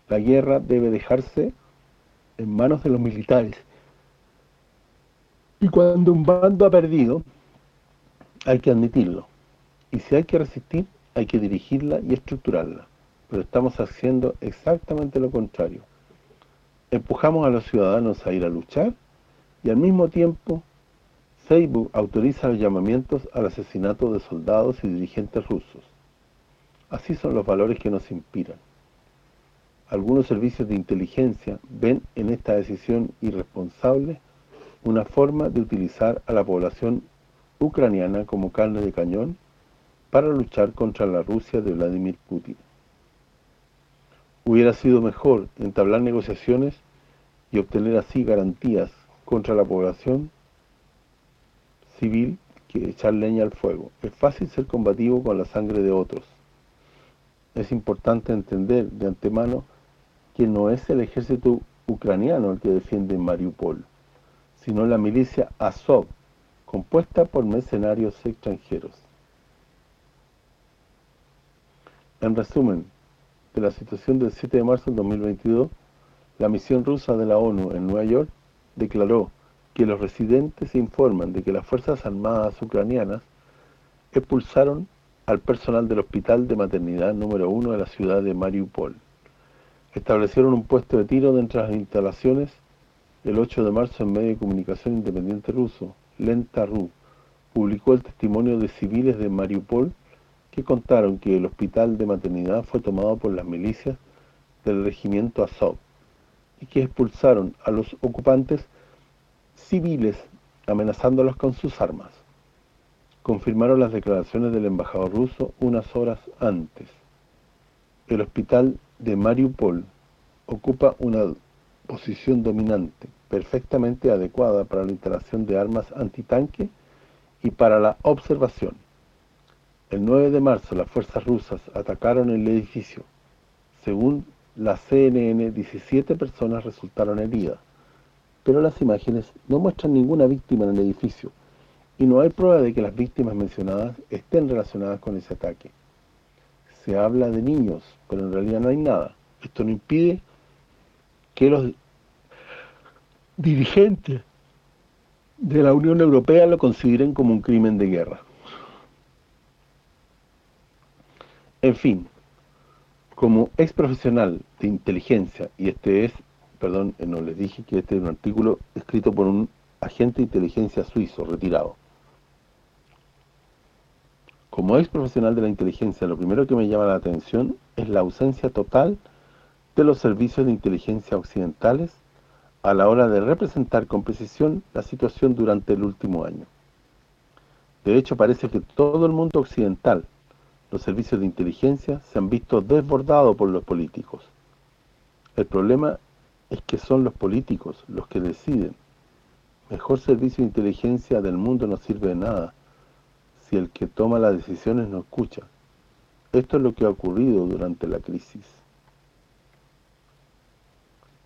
Speaker 2: La guerra debe dejarse en manos de los militares. Y cuando un bando ha perdido, hay que admitirlo. Y si hay que resistir, hay que dirigirla y estructurarla. Pero estamos haciendo exactamente lo contrario. Empujamos a los ciudadanos a ir a luchar y al mismo tiempo Facebook autoriza los llamamientos al asesinato de soldados y dirigentes rusos. Así son los valores que nos inspiran algunos servicios de inteligencia ven en esta decisión irresponsable una forma de utilizar a la población ucraniana como carne de cañón para luchar contra la Rusia de Vladimir Putin. Hubiera sido mejor entablar negociaciones y obtener así garantías contra la población civil que echar leña al fuego. Es fácil ser combativo con la sangre de otros. Es importante entender de antemano que no es el ejército ucraniano el que defiende Mariupol, sino la milicia Azov, compuesta por mercenarios extranjeros. En resumen, de la situación del 7 de marzo de 2022, la misión rusa de la ONU en Nueva York declaró que los residentes informan de que las Fuerzas Armadas ucranianas expulsaron al personal del hospital de maternidad número uno de la ciudad de Mariupol. Establecieron un puesto de tiro dentro de las instalaciones el 8 de marzo en medio de comunicación independiente ruso, Lenta.ru, publicó el testimonio de civiles de Mariupol que contaron que el hospital de maternidad fue tomado por las milicias del regimiento Azov y que expulsaron a los ocupantes civiles amenazándolos con sus armas. Confirmaron las declaraciones del embajador ruso unas horas antes. El hospital de Mariupol ocupa una posición dominante, perfectamente adecuada para la instalación de armas antitanque y para la observación. El 9 de marzo las fuerzas rusas atacaron el edificio. Según la CNN, 17 personas resultaron heridas, pero las imágenes no muestran ninguna víctima en el edificio y no hay prueba de que las víctimas mencionadas estén relacionadas con ese ataque. Se habla de niños, pero en realidad no hay nada. Esto no impide que los dirigentes de la Unión Europea lo consideren como un crimen de guerra. En fin, como ex profesional de inteligencia, y este es, perdón, eh, no les dije que este es un artículo escrito por un agente de inteligencia suizo retirado. Como ex profesional de la inteligencia, lo primero que me llama la atención es la ausencia total de los servicios de inteligencia occidentales a la hora de representar con precisión la situación durante el último año. De hecho, parece que todo el mundo occidental, los servicios de inteligencia, se han visto desbordados por los políticos. El problema es que son los políticos los que deciden. Mejor servicio de inteligencia del mundo no sirve de nada si el que toma las decisiones no escucha. Esto es lo que ha ocurrido durante la crisis.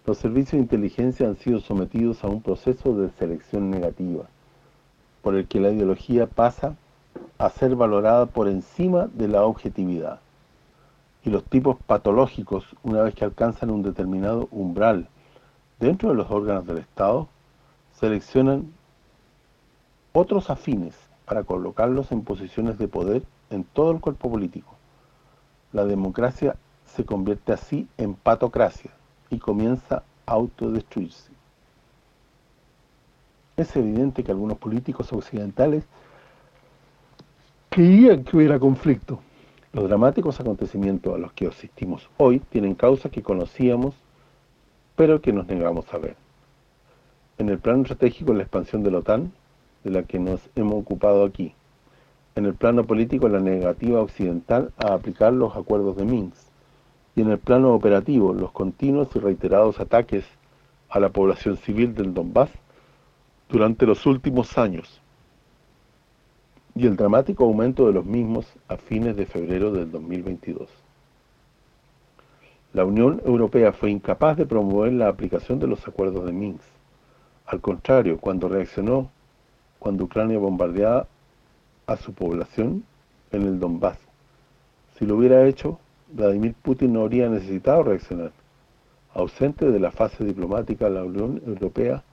Speaker 2: Los servicios de inteligencia han sido sometidos a un proceso de selección negativa, por el que la ideología pasa a ser valorada por encima de la objetividad. Y los tipos patológicos, una vez que alcanzan un determinado umbral dentro de los órganos del Estado, seleccionan otros afines para colocarlos en posiciones de poder en todo el cuerpo político. La democracia se convierte así en patocracia, y comienza a autodestruirse. Es evidente que algunos políticos occidentales querían que hubiera conflicto. Los dramáticos acontecimientos a los que asistimos hoy tienen causas que conocíamos, pero que nos negamos a ver. En el plano estratégico, la expansión de la OTAN, de la que nos hemos ocupado aquí. En el plano político, la negativa occidental a aplicar los acuerdos de Minsk y en el plano operativo los continuos y reiterados ataques a la población civil del Donbass durante los últimos años y el dramático aumento de los mismos a fines de febrero del 2022. La Unión Europea fue incapaz de promover la aplicación de los acuerdos de Minsk. Al contrario, cuando reaccionó, cuando Ucrania bombardeaba a su población en el Donbass. Si lo hubiera hecho, Vladimir Putin no habría necesitado reaccionar. Ausente de la fase diplomática, la Unión Europea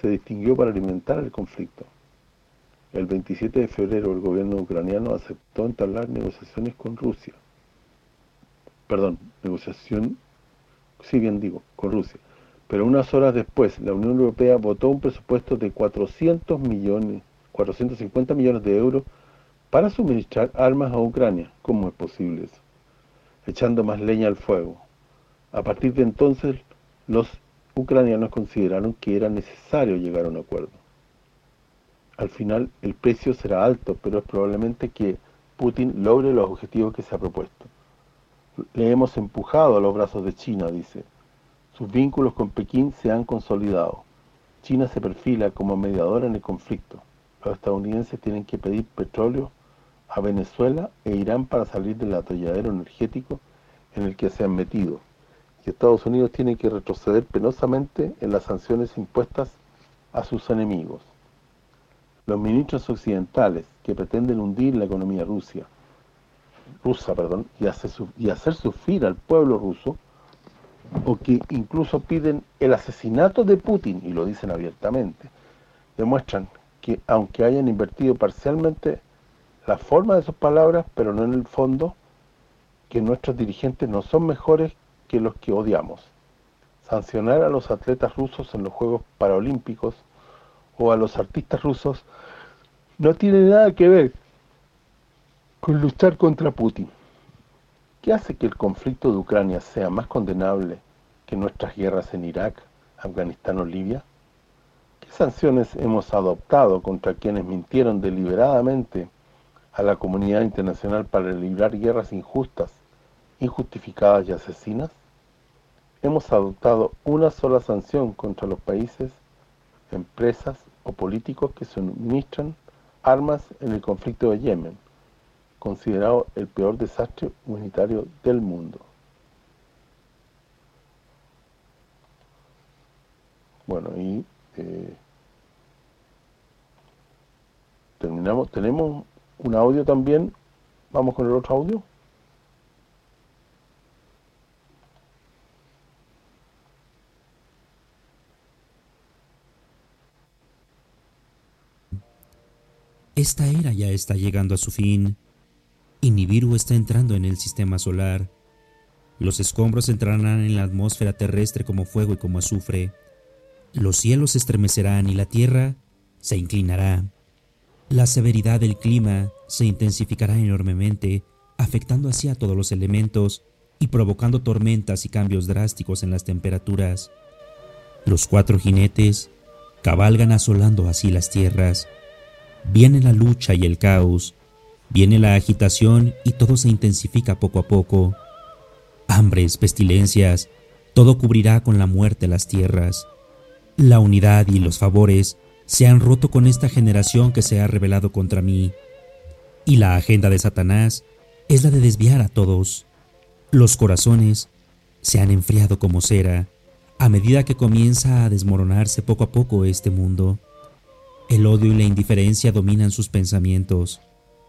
Speaker 2: se distinguió para alimentar el conflicto. El 27 de febrero el gobierno ucraniano aceptó entablar negociaciones con Rusia. Perdón, negociación, sí bien digo, con Rusia. Pero unas horas después, la Unión Europea votó un presupuesto de 400 millones, 450 millones de euros para suministrar armas a Ucrania. ¿Cómo es posible eso? echando más leña al fuego. A partir de entonces, los ucranianos consideraron que era necesario llegar a un acuerdo. Al final, el precio será alto, pero es probablemente que Putin logre los objetivos que se ha propuesto. Le hemos empujado a los brazos de China, dice. Sus vínculos con Pekín se han consolidado. China se perfila como mediadora en el conflicto. Los estadounidenses tienen que pedir petróleo a Venezuela e Irán para salir del atolladero energético en el que se han metido. Y Estados Unidos tiene que retroceder penosamente en las sanciones impuestas a sus enemigos. Los ministros occidentales que pretenden hundir la economía rusa, rusa perdón, y, hacer, y hacer sufrir al pueblo ruso, o que incluso piden el asesinato de Putin, y lo dicen abiertamente, demuestran que aunque hayan invertido parcialmente la forma de sus palabras, pero no en el fondo, que nuestros dirigentes no son mejores que los que odiamos. Sancionar a los atletas rusos en los Juegos Paralímpicos o a los artistas rusos no tiene nada que ver con luchar contra Putin. ¿Qué hace que el conflicto de Ucrania sea más condenable que nuestras guerras en Irak, Afganistán o Libia? ¿Qué sanciones hemos adoptado contra quienes mintieron deliberadamente a la comunidad internacional para librar guerras injustas, injustificadas y asesinas? Hemos adoptado una sola sanción contra los países, empresas o políticos que suministran armas en el conflicto de Yemen, considerado el peor desastre humanitario del mundo. Bueno, y eh, terminamos. Tenemos un audio también. Vamos con el otro audio.
Speaker 4: Esta era ya está llegando a su fin y está entrando en el sistema solar. Los escombros entrarán en la atmósfera terrestre como fuego y como azufre. Los cielos se estremecerán y la tierra se inclinará. La severidad del clima se intensificará enormemente, afectando así a todos los elementos y provocando tormentas y cambios drásticos en las temperaturas. Los cuatro jinetes cabalgan asolando así las tierras. Viene la lucha y el caos, Viene la agitación y todo se intensifica poco a poco. Hambres, pestilencias, todo cubrirá con la muerte las tierras. La unidad y los favores se han roto con esta generación que se ha rebelado contra mí. Y la agenda de Satanás es la de desviar a todos. Los corazones se han enfriado como cera a medida que comienza a desmoronarse poco a poco este mundo. El odio y la indiferencia dominan sus pensamientos.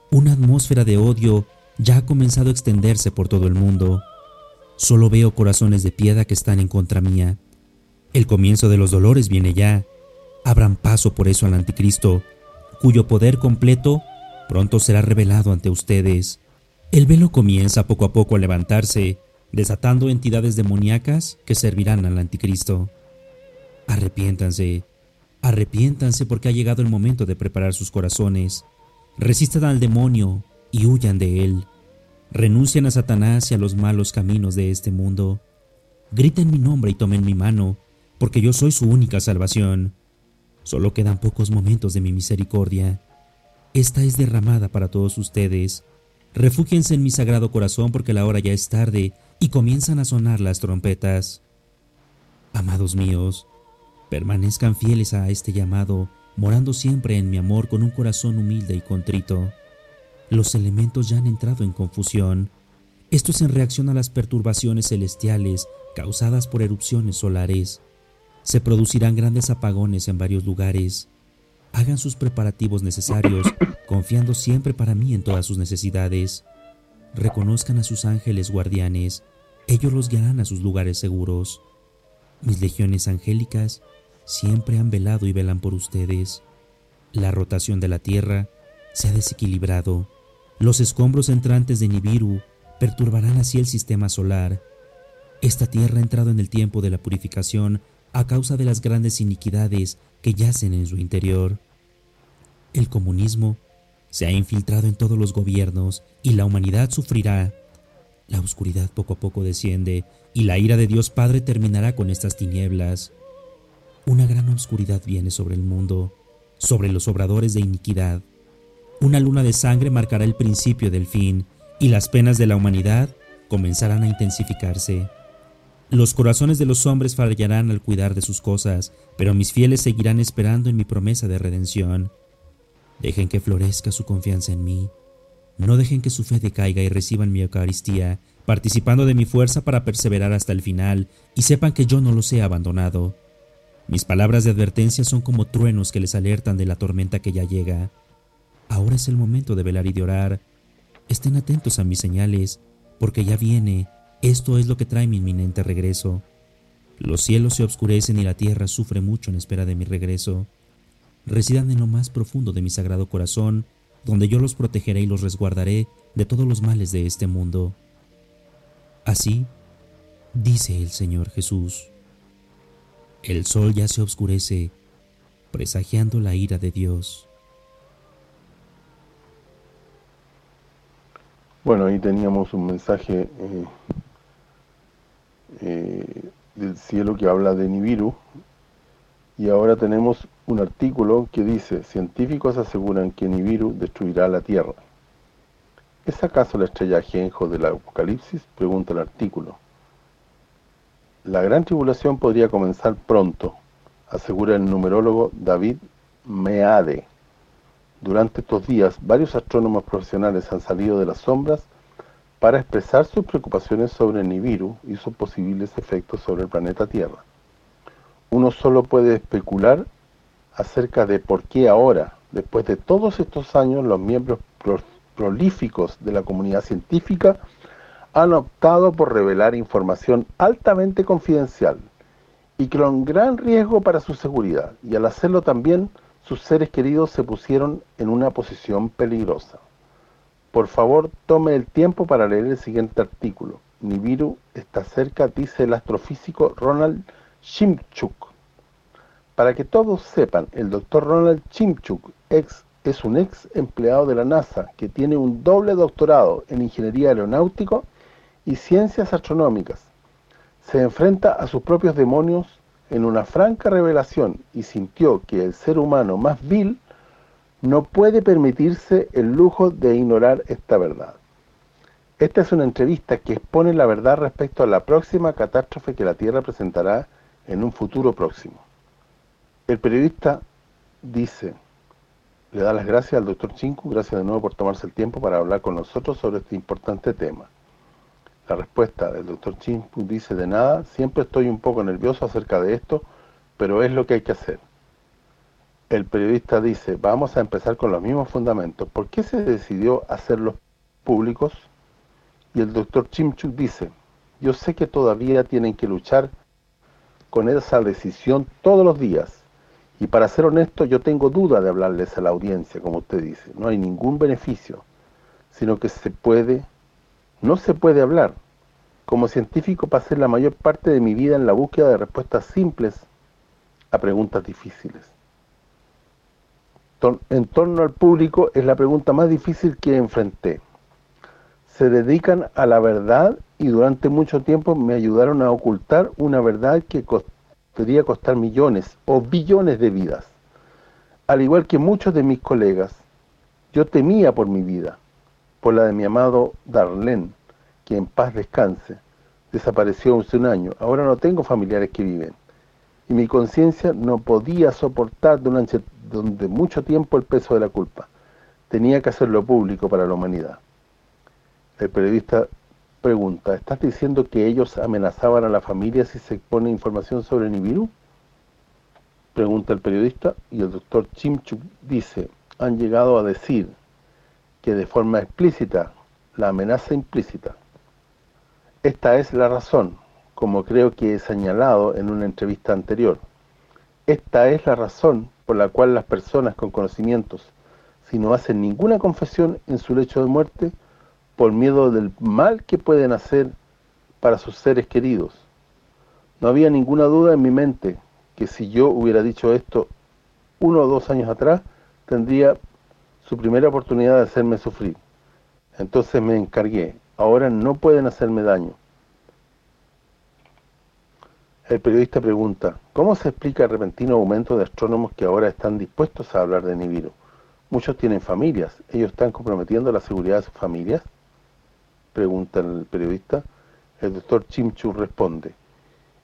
Speaker 4: Una atmósfera de odio ya ha comenzado a extenderse por todo el mundo. Solo veo corazones de piedra que están en contra mía. El comienzo de los dolores viene ya. Abran paso por eso al anticristo, cuyo poder completo pronto será revelado ante ustedes. El velo comienza poco a poco a levantarse, desatando entidades demoníacas que servirán al anticristo. Arrepiéntanse, arrepiéntanse porque ha llegado el momento de preparar sus corazones Resistan al demonio y huyan de él. Renuncien a Satanás y a los malos caminos de este mundo. Griten mi nombre y tomen mi mano, porque yo soy su única salvación. Solo quedan pocos momentos de mi misericordia. Esta es derramada para todos ustedes. Refúgiense en mi sagrado corazón porque la hora ya es tarde y comienzan a sonar las trompetas. Amados míos, permanezcan fieles a este llamado morando siempre en mi amor con un corazón humilde y contrito. Los elementos ya han entrado en confusión. Esto es en reacción a las perturbaciones celestiales causadas por erupciones solares. Se producirán grandes apagones en varios lugares. Hagan sus preparativos necesarios, confiando siempre para mí en todas sus necesidades. Reconozcan a sus ángeles guardianes, ellos los guiarán a sus lugares seguros. Mis legiones angélicas siempre han velado y velan por ustedes. La rotación de la Tierra se ha desequilibrado. Los escombros entrantes de Nibiru perturbarán así el sistema solar. Esta Tierra ha entrado en el tiempo de la purificación a causa de las grandes iniquidades que yacen en su interior. El comunismo se ha infiltrado en todos los gobiernos y la humanidad sufrirá. La oscuridad poco a poco desciende y la ira de Dios Padre terminará con estas tinieblas. Una gran oscuridad viene sobre el mundo, sobre los obradores de iniquidad. Una luna de sangre marcará el principio del fin, y las penas de la humanidad comenzarán a intensificarse. Los corazones de los hombres fallarán al cuidar de sus cosas, pero mis fieles seguirán esperando en mi promesa de redención. Dejen que florezca su confianza en mí. No dejen que su fe decaiga y reciban mi Eucaristía, participando de mi fuerza para perseverar hasta el final, y sepan que yo no los he abandonado. Mis palabras de advertencia son como truenos que les alertan de la tormenta que ya llega. Ahora es el momento de velar y de orar. Estén atentos a mis señales, porque ya viene. Esto es lo que trae mi inminente regreso. Los cielos se obscurecen y la tierra sufre mucho en espera de mi regreso. Residan en lo más profundo de mi sagrado corazón donde yo los protegeré y los resguardaré de todos los males de este mundo. Así, dice el Señor Jesús. El sol ya se oscurece, presagiando la ira de Dios.
Speaker 2: Bueno, ahí teníamos un mensaje eh, eh, del cielo que habla de Nibiru, y ahora tenemos un artículo que dice, científicos aseguran que Nibiru destruirá la Tierra. ¿Es acaso la estrella Genjo del Apocalipsis? Pregunta el artículo. La gran tribulación podría comenzar pronto, asegura el numerólogo David Meade. Durante estos días, varios astrónomos profesionales han salido de las sombras para expresar sus preocupaciones sobre Nibiru y sus posibles efectos sobre el planeta Tierra uno solo puede especular acerca de por qué ahora, después de todos estos años, los miembros prolíficos de la comunidad científica han optado por revelar información altamente confidencial y con gran riesgo para su seguridad, y al hacerlo también sus seres queridos se pusieron en una posición peligrosa. Por favor, tome el tiempo para leer el siguiente artículo. Nibiru está cerca, dice el astrofísico Ronald Chimchuk. Para que todos sepan, el doctor Ronald Chimchuk ex, es un ex empleado de la NASA que tiene un doble doctorado en Ingeniería Aeronáutica y Ciencias Astronómicas. Se enfrenta a sus propios demonios en una franca revelación y sintió que el ser humano más vil no puede permitirse el lujo de ignorar esta verdad. Esta es una entrevista que expone la verdad respecto a la próxima catástrofe que la Tierra presentará en un futuro próximo. El periodista dice, le da las gracias al doctor Chinku, gracias de nuevo por tomarse el tiempo para hablar con nosotros sobre este importante tema. La respuesta del doctor Chinku dice, de nada, siempre estoy un poco nervioso acerca de esto, pero es lo que hay que hacer. El periodista dice, vamos a empezar con los mismos fundamentos. ¿Por qué se decidió hacerlos públicos? Y el doctor Chimchuk dice, yo sé que todavía tienen que luchar con esa decisión todos los días. Y para ser honesto, yo tengo duda de hablarles a la audiencia, como usted dice. No hay ningún beneficio, sino que se puede, no se puede hablar. Como científico pasé la mayor parte de mi vida en la búsqueda de respuestas simples a preguntas difíciles. En torno al público es la pregunta más difícil que enfrenté. Se dedican a la verdad y durante mucho tiempo me ayudaron a ocultar una verdad que podría costar millones o billones de vidas. Al igual que muchos de mis colegas, yo temía por mi vida, por la de mi amado Darlene, que en paz descanse, desapareció hace un año, ahora no tengo familiares que viven, y mi conciencia no podía soportar durante, durante mucho tiempo el peso de la culpa. Tenía que hacerlo público para la humanidad. El periodista Pregunta, ¿estás diciendo que ellos amenazaban a la familia si se expone información sobre Nibiru? Pregunta el periodista y el doctor Chimchuk dice, han llegado a decir que de forma explícita, la amenaza implícita. Esta es la razón, como creo que he señalado en una entrevista anterior. Esta es la razón por la cual las personas con conocimientos, si no hacen ninguna confesión en su lecho de muerte, por miedo del mal que pueden hacer para sus seres queridos. No había ninguna duda en mi mente que si yo hubiera dicho esto uno o dos años atrás, tendría su primera oportunidad de hacerme sufrir. Entonces me encargué. Ahora no pueden hacerme daño. El periodista pregunta, ¿cómo se explica el repentino aumento de astrónomos que ahora están dispuestos a hablar de Nibiru? Muchos tienen familias. ¿Ellos están comprometiendo la seguridad de sus familias? pregunta el periodista, el doctor Chimchu responde,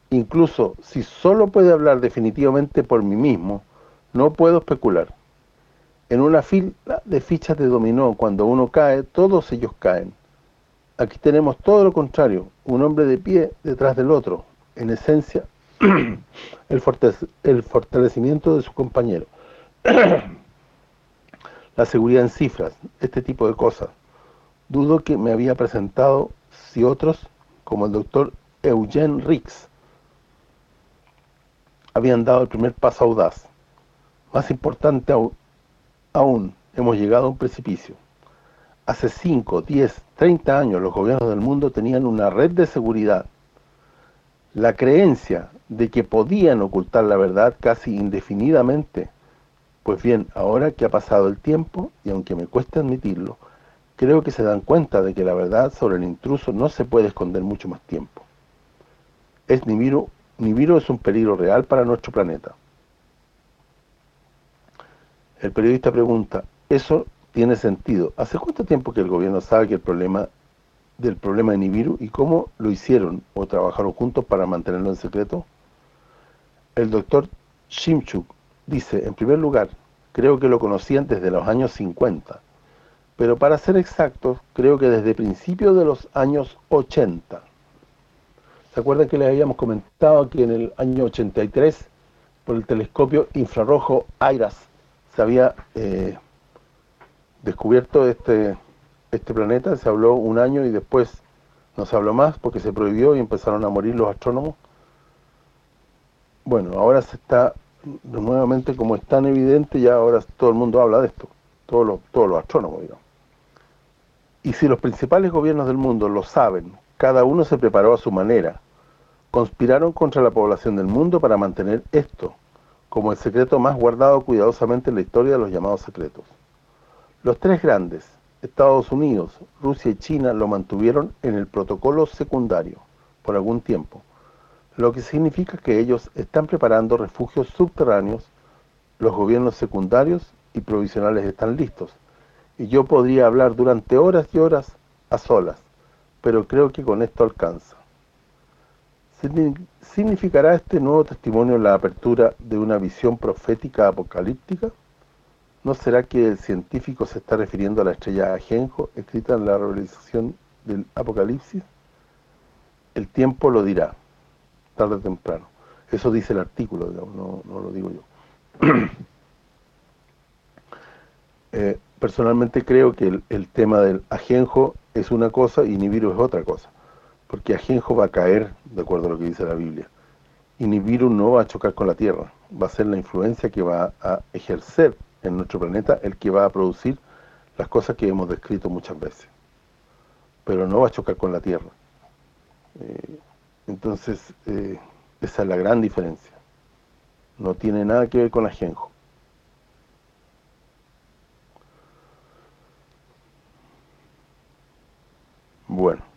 Speaker 2: incluso si solo puede hablar definitivamente por mí mismo, no puedo especular. En una fila de fichas de dominó, cuando uno cae, todos ellos caen. Aquí tenemos todo lo contrario, un hombre de pie detrás del otro, en esencia, el fortalecimiento de su compañero. la seguridad en cifras, este tipo de cosas. Dudo que me había presentado si otros, como el doctor Eugene Rix, habían dado el primer paso audaz. Más importante aún, hemos llegado a un precipicio. Hace 5, 10, 30 años los gobiernos del mundo tenían una red de seguridad. La creencia de que podían ocultar la verdad casi indefinidamente. Pues bien, ahora que ha pasado el tiempo, y aunque me cueste admitirlo, creo que se dan cuenta de que la verdad sobre el intruso no se puede esconder mucho más tiempo. Es Nibiru, Nibiru es un peligro real para nuestro planeta. El periodista pregunta, ¿eso tiene sentido? ¿Hace cuánto tiempo que el gobierno sabe que el problema del problema de Nibiru y cómo lo hicieron o trabajaron juntos para mantenerlo en secreto? El doctor Shimchuk dice, en primer lugar, creo que lo conocían desde los años 50, pero para ser exactos, creo que desde principios de los años 80. ¿Se acuerdan que les habíamos comentado que en el año 83, por el telescopio infrarrojo IRAS, se había eh, descubierto este este planeta? Se habló un año y después no se habló más porque se prohibió y empezaron a morir los astrónomos. Bueno, ahora se está nuevamente, como es tan evidente, ya ahora todo el mundo habla de esto, todos los, todos los astrónomos, digamos. Y si los principales gobiernos del mundo lo saben, cada uno se preparó a su manera, conspiraron contra la población del mundo para mantener esto, como el secreto más guardado cuidadosamente en la historia de los llamados secretos. Los tres grandes, Estados Unidos, Rusia y China, lo mantuvieron en el protocolo secundario por algún tiempo, lo que significa que ellos están preparando refugios subterráneos, los gobiernos secundarios y provisionales están listos. Y yo podría hablar durante horas y horas a solas, pero creo que con esto alcanza. ¿Significará este nuevo testimonio la apertura de una visión profética apocalíptica? ¿No será que el científico se está refiriendo a la estrella Ajenjo, escrita en la realización del Apocalipsis? El tiempo lo dirá tarde o temprano. Eso dice el artículo, no, lo digo yo. Eh, personalmente creo que el, tema del ajenjo es una cosa y Nibiru es otra cosa. Porque ajenjo va a caer, de acuerdo a lo que dice la Biblia. Y Nibiru no va a chocar con la Tierra. Va a ser la influencia que va a ejercer en nuestro planeta el que va a producir las cosas que hemos descrito muchas veces. Pero no va a chocar con la Tierra. Eh, entonces, eh, esa es la gran diferencia. No tiene nada que ver con ajenjo. Bueno.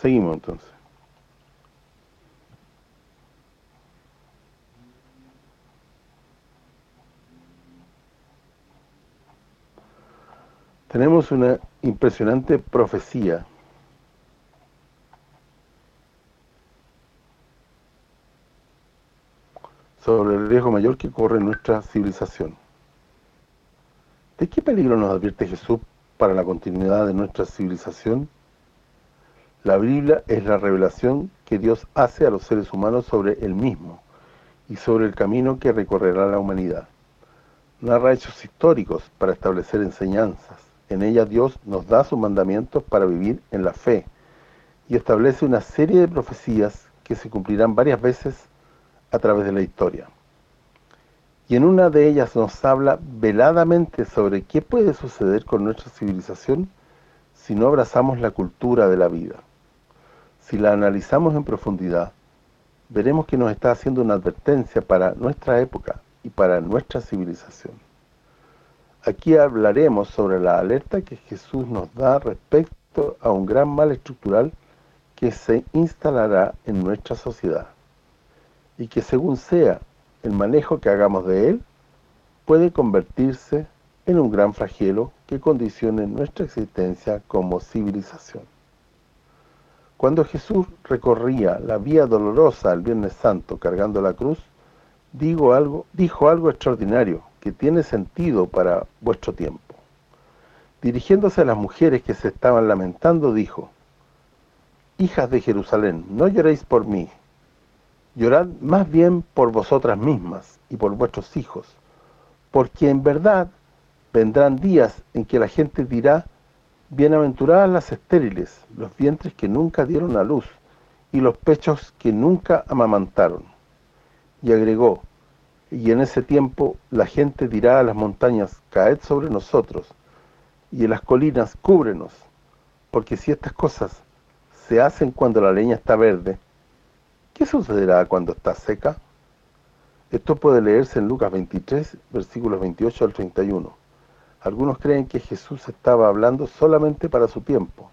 Speaker 2: Seguimos entonces. Tenemos una impresionante profecía sobre el riesgo mayor que corre nuestra civilización. ¿De qué peligro nos advierte Jesús para la continuidad de nuestra civilización? La Biblia es la revelación que Dios hace a los seres humanos sobre Él mismo y sobre el camino que recorrerá la humanidad. Narra hechos históricos para establecer enseñanzas, en ella Dios nos da sus mandamientos para vivir en la fe y establece una serie de profecías que se cumplirán varias veces a través de la historia. Y en una de ellas nos habla veladamente sobre qué puede suceder con nuestra civilización si no abrazamos la cultura de la vida. Si la analizamos en profundidad, veremos que nos está haciendo una advertencia para nuestra época y para nuestra civilización. Aquí hablaremos sobre la alerta que Jesús nos da respecto a un gran mal estructural que se instalará en nuestra sociedad y que según sea el manejo que hagamos de él, puede convertirse en un gran flagelo que condicione nuestra existencia como civilización. Cuando Jesús recorría la vía dolorosa el Viernes Santo cargando la cruz, algo, dijo algo extraordinario que tiene sentido para vuestro tiempo. Dirigiéndose a las mujeres que se estaban lamentando, dijo, Hijas de Jerusalén, no lloréis por mí, llorad más bien por vosotras mismas y por vuestros hijos, porque en verdad vendrán días en que la gente dirá, Bienaventuradas las estériles, los vientres que nunca dieron a luz, y los pechos que nunca amamantaron. Y agregó, y en ese tiempo la gente dirá a las montañas, caed sobre nosotros, y en las colinas, cúbrenos, porque si estas cosas se hacen cuando la leña está verde, ¿qué sucederá cuando está seca? Esto puede leerse en Lucas 23, versículos 28 al 31. Algunos creen que Jesús estaba hablando solamente para su tiempo,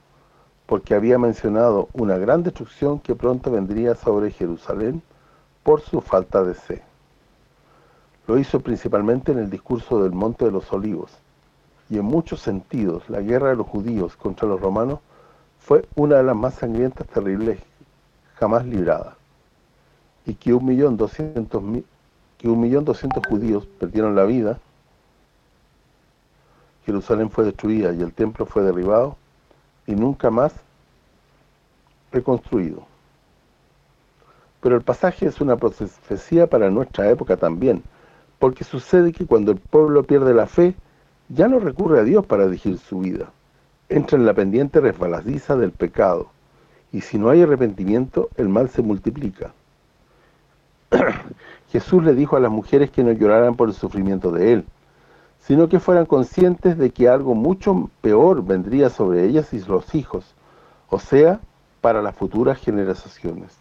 Speaker 2: porque había mencionado una gran destrucción que pronto vendría sobre Jerusalén por su falta de fe. Lo hizo principalmente en el discurso del Monte de los Olivos, y en muchos sentidos la guerra de los judíos contra los romanos fue una de las más sangrientas terribles jamás librada, y que un millón doscientos judíos perdieron la vida, Jerusalén fue destruida y el templo fue derribado, y nunca más reconstruido. Pero el pasaje es una profecía para nuestra época también, porque sucede que cuando el pueblo pierde la fe, ya no recurre a Dios para dirigir su vida. Entra en la pendiente resbaladiza del pecado, y si no hay arrepentimiento, el mal se multiplica. Jesús le dijo a las mujeres que no lloraran por el sufrimiento de Él, sino que fueran conscientes de que algo mucho peor vendría sobre ellas y los hijos, o sea, para las futuras generaciones.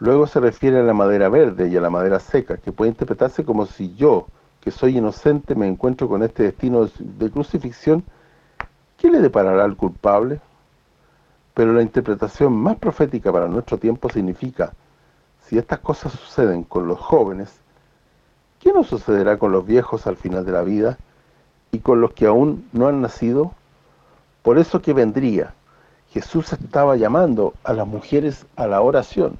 Speaker 2: Luego se refiere a la madera verde y a la madera seca, que puede interpretarse como si yo, que soy inocente, me encuentro con este destino de crucifixión, ¿qué le deparará al culpable? Pero la interpretación más profética para nuestro tiempo significa, si estas cosas suceden con los jóvenes, ¿qué nos sucederá con los viejos al final de la vida y con los que aún no han nacido? Por eso que vendría, Jesús estaba llamando a las mujeres a la oración,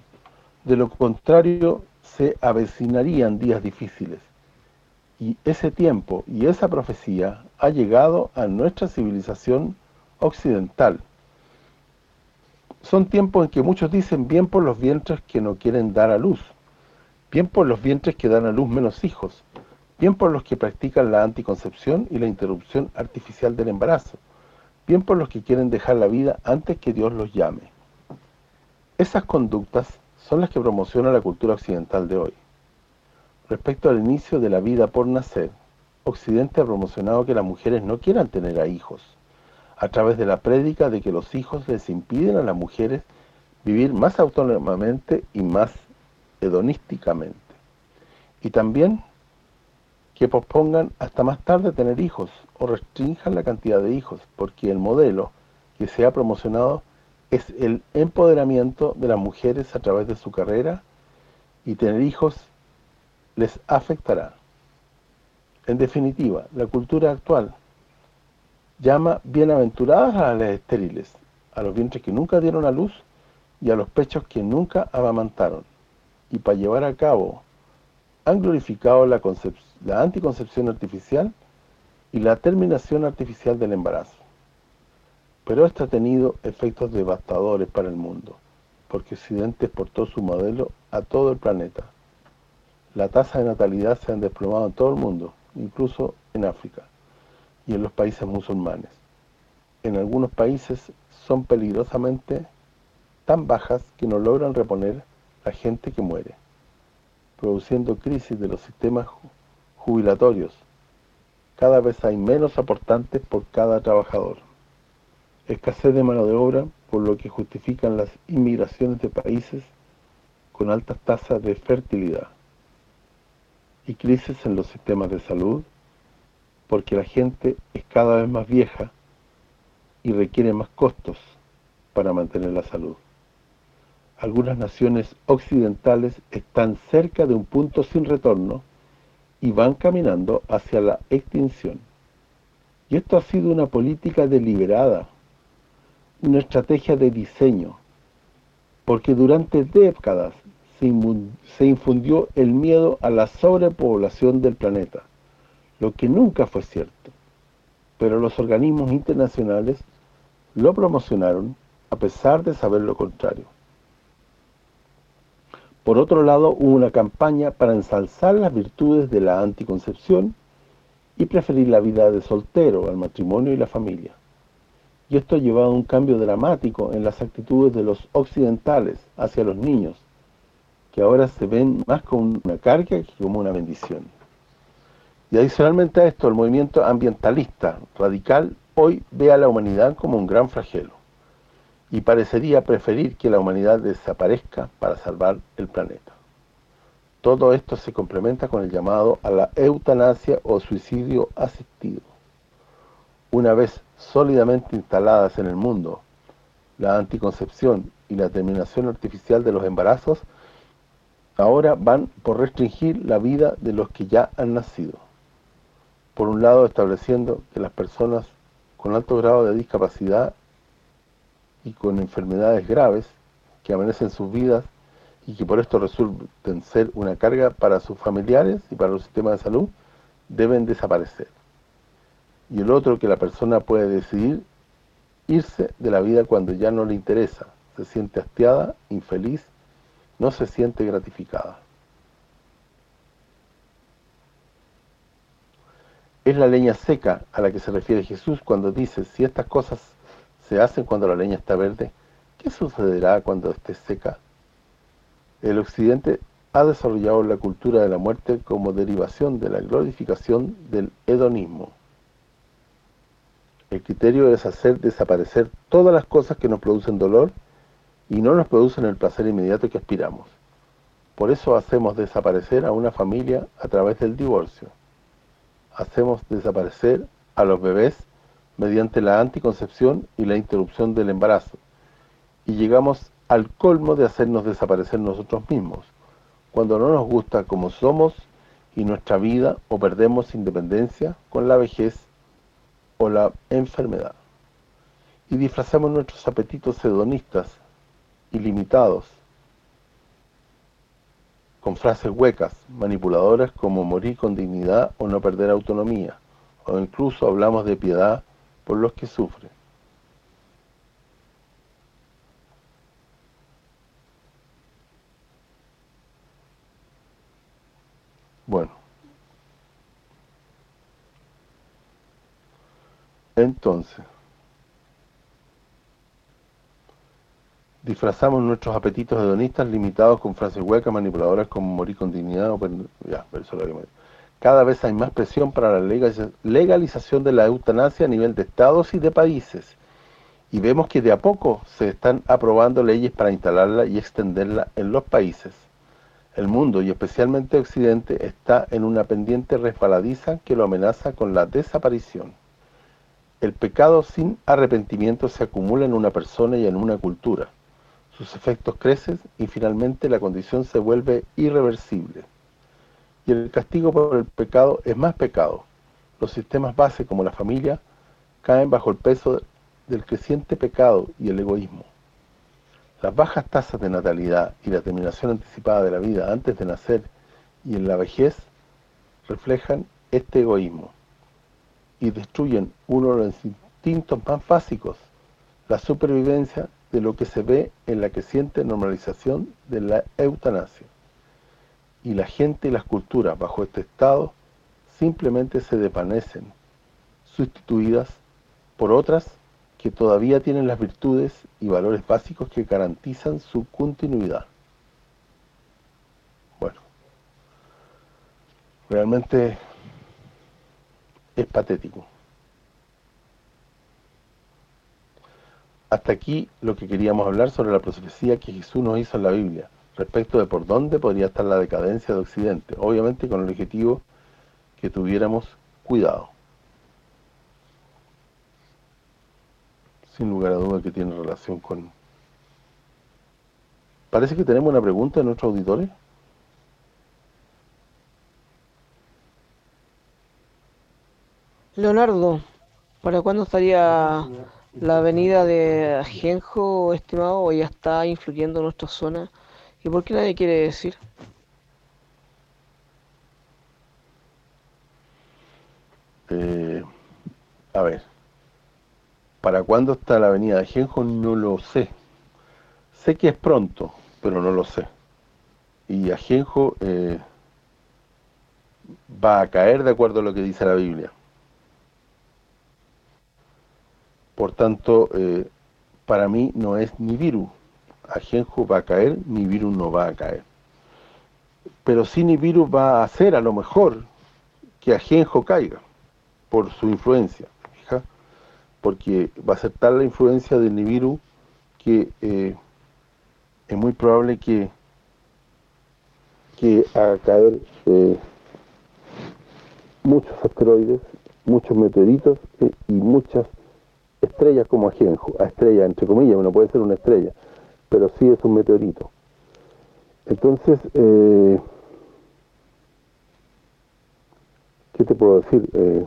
Speaker 2: de lo contrario, se avecinarían días difíciles. Y ese tiempo y esa profecía ha llegado a nuestra civilización occidental. Son tiempos en que muchos dicen bien por los vientres que no quieren dar a luz, bien por los vientres que dan a luz menos hijos, bien por los que practican la anticoncepción y la interrupción artificial del embarazo, bien por los que quieren dejar la vida antes que Dios los llame. Esas conductas son las que promociona la cultura occidental de hoy. Respecto al inicio de la vida por nacer, Occidente ha promocionado que las mujeres no quieran tener a hijos, a través de la prédica de que los hijos les impiden a las mujeres vivir más autónomamente y más hedonísticamente. Y también que pospongan hasta más tarde tener hijos o restrinjan la cantidad de hijos, porque el modelo que se ha promocionado es el empoderamiento de las mujeres a través de su carrera y tener hijos les afectará. En definitiva, la cultura actual llama bienaventuradas a las estériles, a los vientres que nunca dieron a luz y a los pechos que nunca amamantaron. Y para llevar a cabo, han glorificado la, anticoncepción artificial y la terminación artificial del embarazo. Pero esto ha tenido efectos devastadores para el mundo, porque Occidente exportó su modelo a todo el planeta. La tasa de natalidad se ha desplomado en todo el mundo, incluso en África y en los países musulmanes. En algunos países son peligrosamente tan bajas que no logran reponer la gente que muere, produciendo crisis de los sistemas jubilatorios. Cada vez hay menos aportantes por cada trabajador escasez de mano de obra, por lo que justifican las inmigraciones de países con altas tasas de fertilidad y crisis en los sistemas de salud, porque la gente es cada vez más vieja y requiere más costos para mantener la salud. Algunas naciones occidentales están cerca de un punto sin retorno y van caminando hacia la extinción. Y esto ha sido una política deliberada una estrategia de diseño, porque durante décadas se infundió el miedo a la sobrepoblación del planeta, lo que nunca fue cierto. Pero los organismos internacionales lo promocionaron a pesar de saber lo contrario. Por otro lado, hubo una campaña para ensalzar las virtudes de la anticoncepción y preferir la vida de soltero al matrimonio y la familia y esto ha llevado a un cambio dramático en las actitudes de los occidentales hacia los niños, que ahora se ven más como una carga que como una bendición. Y adicionalmente a esto, el movimiento ambientalista radical hoy ve a la humanidad como un gran flagelo y parecería preferir que la humanidad desaparezca para salvar el planeta. Todo esto se complementa con el llamado a la eutanasia o suicidio asistido. Una vez sólidamente instaladas en el mundo, la anticoncepción y la terminación artificial de los embarazos ahora van por restringir la vida de los que ya han nacido. Por un lado, estableciendo que las personas con alto grado de discapacidad y con enfermedades graves que amenacen sus vidas y que por esto resulten ser una carga para sus familiares y para los sistemas de salud, deben desaparecer. Y el otro, que la persona puede decidir irse de la vida cuando ya no le interesa, se siente hastiada, infeliz, no se siente gratificada. Es la leña seca a la que se refiere Jesús cuando dice, si estas cosas se hacen cuando la leña está verde, ¿qué sucederá cuando esté seca? El occidente ha desarrollado la cultura de la muerte como derivación de la glorificación del hedonismo. El criterio es hacer desaparecer todas las cosas que nos producen dolor y no nos producen el placer inmediato que aspiramos. Por eso hacemos desaparecer a una familia a través del divorcio. Hacemos desaparecer a los bebés mediante la anticoncepción y la interrupción del embarazo. Y llegamos al colmo de hacernos desaparecer nosotros mismos, cuando no nos gusta como somos y nuestra vida o perdemos independencia con la vejez o la enfermedad. Y disfrazamos nuestros apetitos hedonistas ilimitados con frases huecas, manipuladoras como morir con dignidad o no perder autonomía, o incluso hablamos de piedad por los que sufren. Bueno. Entonces, disfrazamos nuestros apetitos hedonistas limitados con frases huecas, manipuladoras como morir con dignidad o ya, eso lo que Cada vez hay más presión para la legalización de la eutanasia a nivel de estados y de países. Y vemos que de a poco se están aprobando leyes para instalarla y extenderla en los países. El mundo, y especialmente Occidente, está en una pendiente resbaladiza que lo amenaza con la desaparición. El pecado sin arrepentimiento se acumula en una persona y en una cultura. Sus efectos crecen y finalmente la condición se vuelve irreversible. El castigo por el pecado es más pecado. Los sistemas base, como la familia, caen bajo el peso del creciente pecado y el egoísmo. Las bajas tasas de natalidad y la terminación anticipada de la vida antes de nacer y en la vejez reflejan este egoísmo y destruyen uno de los instintos más básicos, la supervivencia de lo que se ve en la creciente normalización de la eutanasia. Y la gente y las culturas bajo este estado simplemente se desvanecen, sustituidas por otras que todavía tienen las virtudes y valores básicos que garantizan su continuidad. Bueno, realmente es patético. Hasta aquí lo que queríamos hablar sobre la profecía que Jesús nos hizo en la Biblia, respecto de por dónde podría estar la decadencia de Occidente, obviamente con el objetivo que tuviéramos cuidado. sin lugar a duda que tiene relación con... Parece que tenemos una pregunta de nuestros auditores.
Speaker 5: Leonardo, ¿para cuándo estaría la avenida de Ajenjo, estimado, o ya está influyendo en nuestra zona? ¿Y por qué nadie quiere decir?
Speaker 2: Eh, a ver, ¿Para cuándo está la avenida de Genjo? No lo sé. Sé que es pronto, pero no lo sé. Y Ajenjo eh, va a caer de acuerdo a lo que dice la Biblia. Por tanto, eh, para mí no es ni virus. Ajenjo va a caer, ni virus no va a caer. pero si Nibiru va a hacer a lo mejor que Ajenjo caiga por su influencia, ¿fija? porque va a ser tal la influencia de Nibiru que eh, es muy probable que que a caer eh, muchos asteroides, muchos meteoritos eh, y muchas estrellas como Ajenjo, a estrella entre comillas, no puede ser una estrella, pero sí es un meteorito. Entonces, eh, ¿qué te puedo decir? Eh,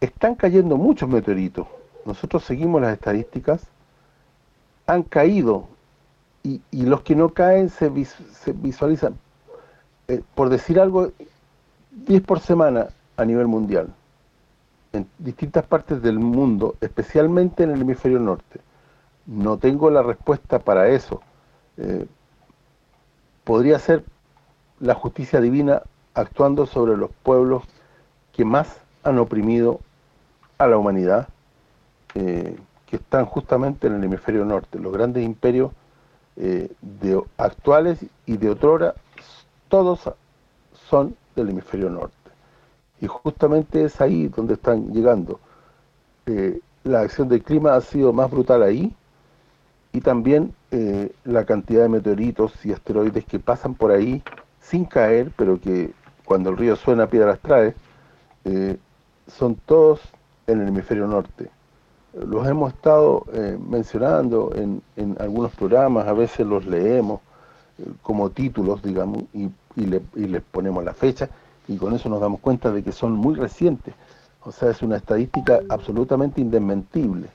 Speaker 2: están cayendo muchos meteoritos. Nosotros seguimos las estadísticas, han caído y, los que no caen se, visualizan, eh, por decir algo, 10 por semana a nivel mundial en distintas partes del mundo, especialmente en el hemisferio norte. No tengo la respuesta para eso. Eh, podría ser la justicia divina actuando sobre los pueblos que más han oprimido a la humanidad, eh, que están justamente en el hemisferio norte. Los grandes imperios eh, actuales y de otrora, todos son del hemisferio norte y justamente es ahí donde están llegando. Eh, la acción del clima ha sido más brutal ahí y también eh, la cantidad de meteoritos y asteroides que pasan por ahí sin caer, pero que cuando el río suena piedras trae, eh, son todos en el hemisferio norte. Los hemos estado mencionando en, en, algunos programas, a veces los leemos como títulos, digamos, y, y, le, y les ponemos la fecha, y con eso nos damos cuenta de que son muy recientes. O sea, es una estadística absolutamente indesmentible.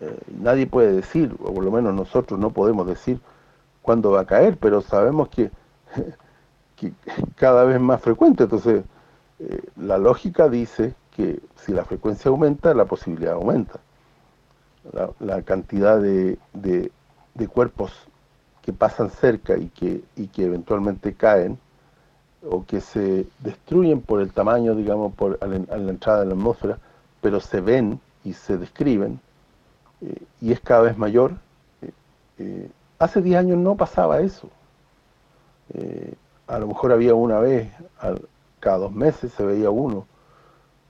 Speaker 2: Eh, nadie puede decir, o por lo menos nosotros no podemos decir cuándo va a caer, pero sabemos que, que cada vez más frecuente. Entonces, eh, la lógica dice que si la frecuencia aumenta, la posibilidad aumenta. La, cantidad de, de, de, cuerpos que pasan cerca y que, y que eventualmente caen o que se destruyen por el tamaño, digamos, por a la, entrada de la atmósfera, pero se ven y se describen, eh, y es cada vez mayor. Eh, eh, hace 10 años no pasaba eso. a lo mejor había una vez, cada dos meses se veía uno.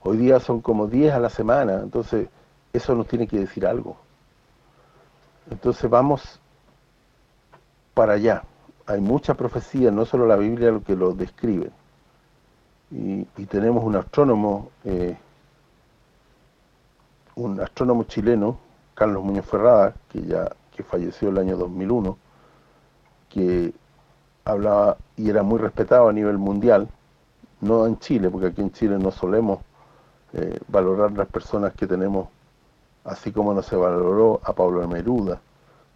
Speaker 2: Hoy día son como 10 a la semana, entonces eso nos tiene que decir algo. Entonces vamos para allá hay mucha profecía, no solo la Biblia lo que lo describe. Y, tenemos un astrónomo, eh, un astrónomo chileno, Carlos Muñoz Ferrada, que ya que falleció el año 2001, que hablaba y era muy respetado a nivel mundial, no en Chile, porque aquí en Chile no solemos eh, valorar las personas que tenemos, así como no se valoró a Pablo Neruda,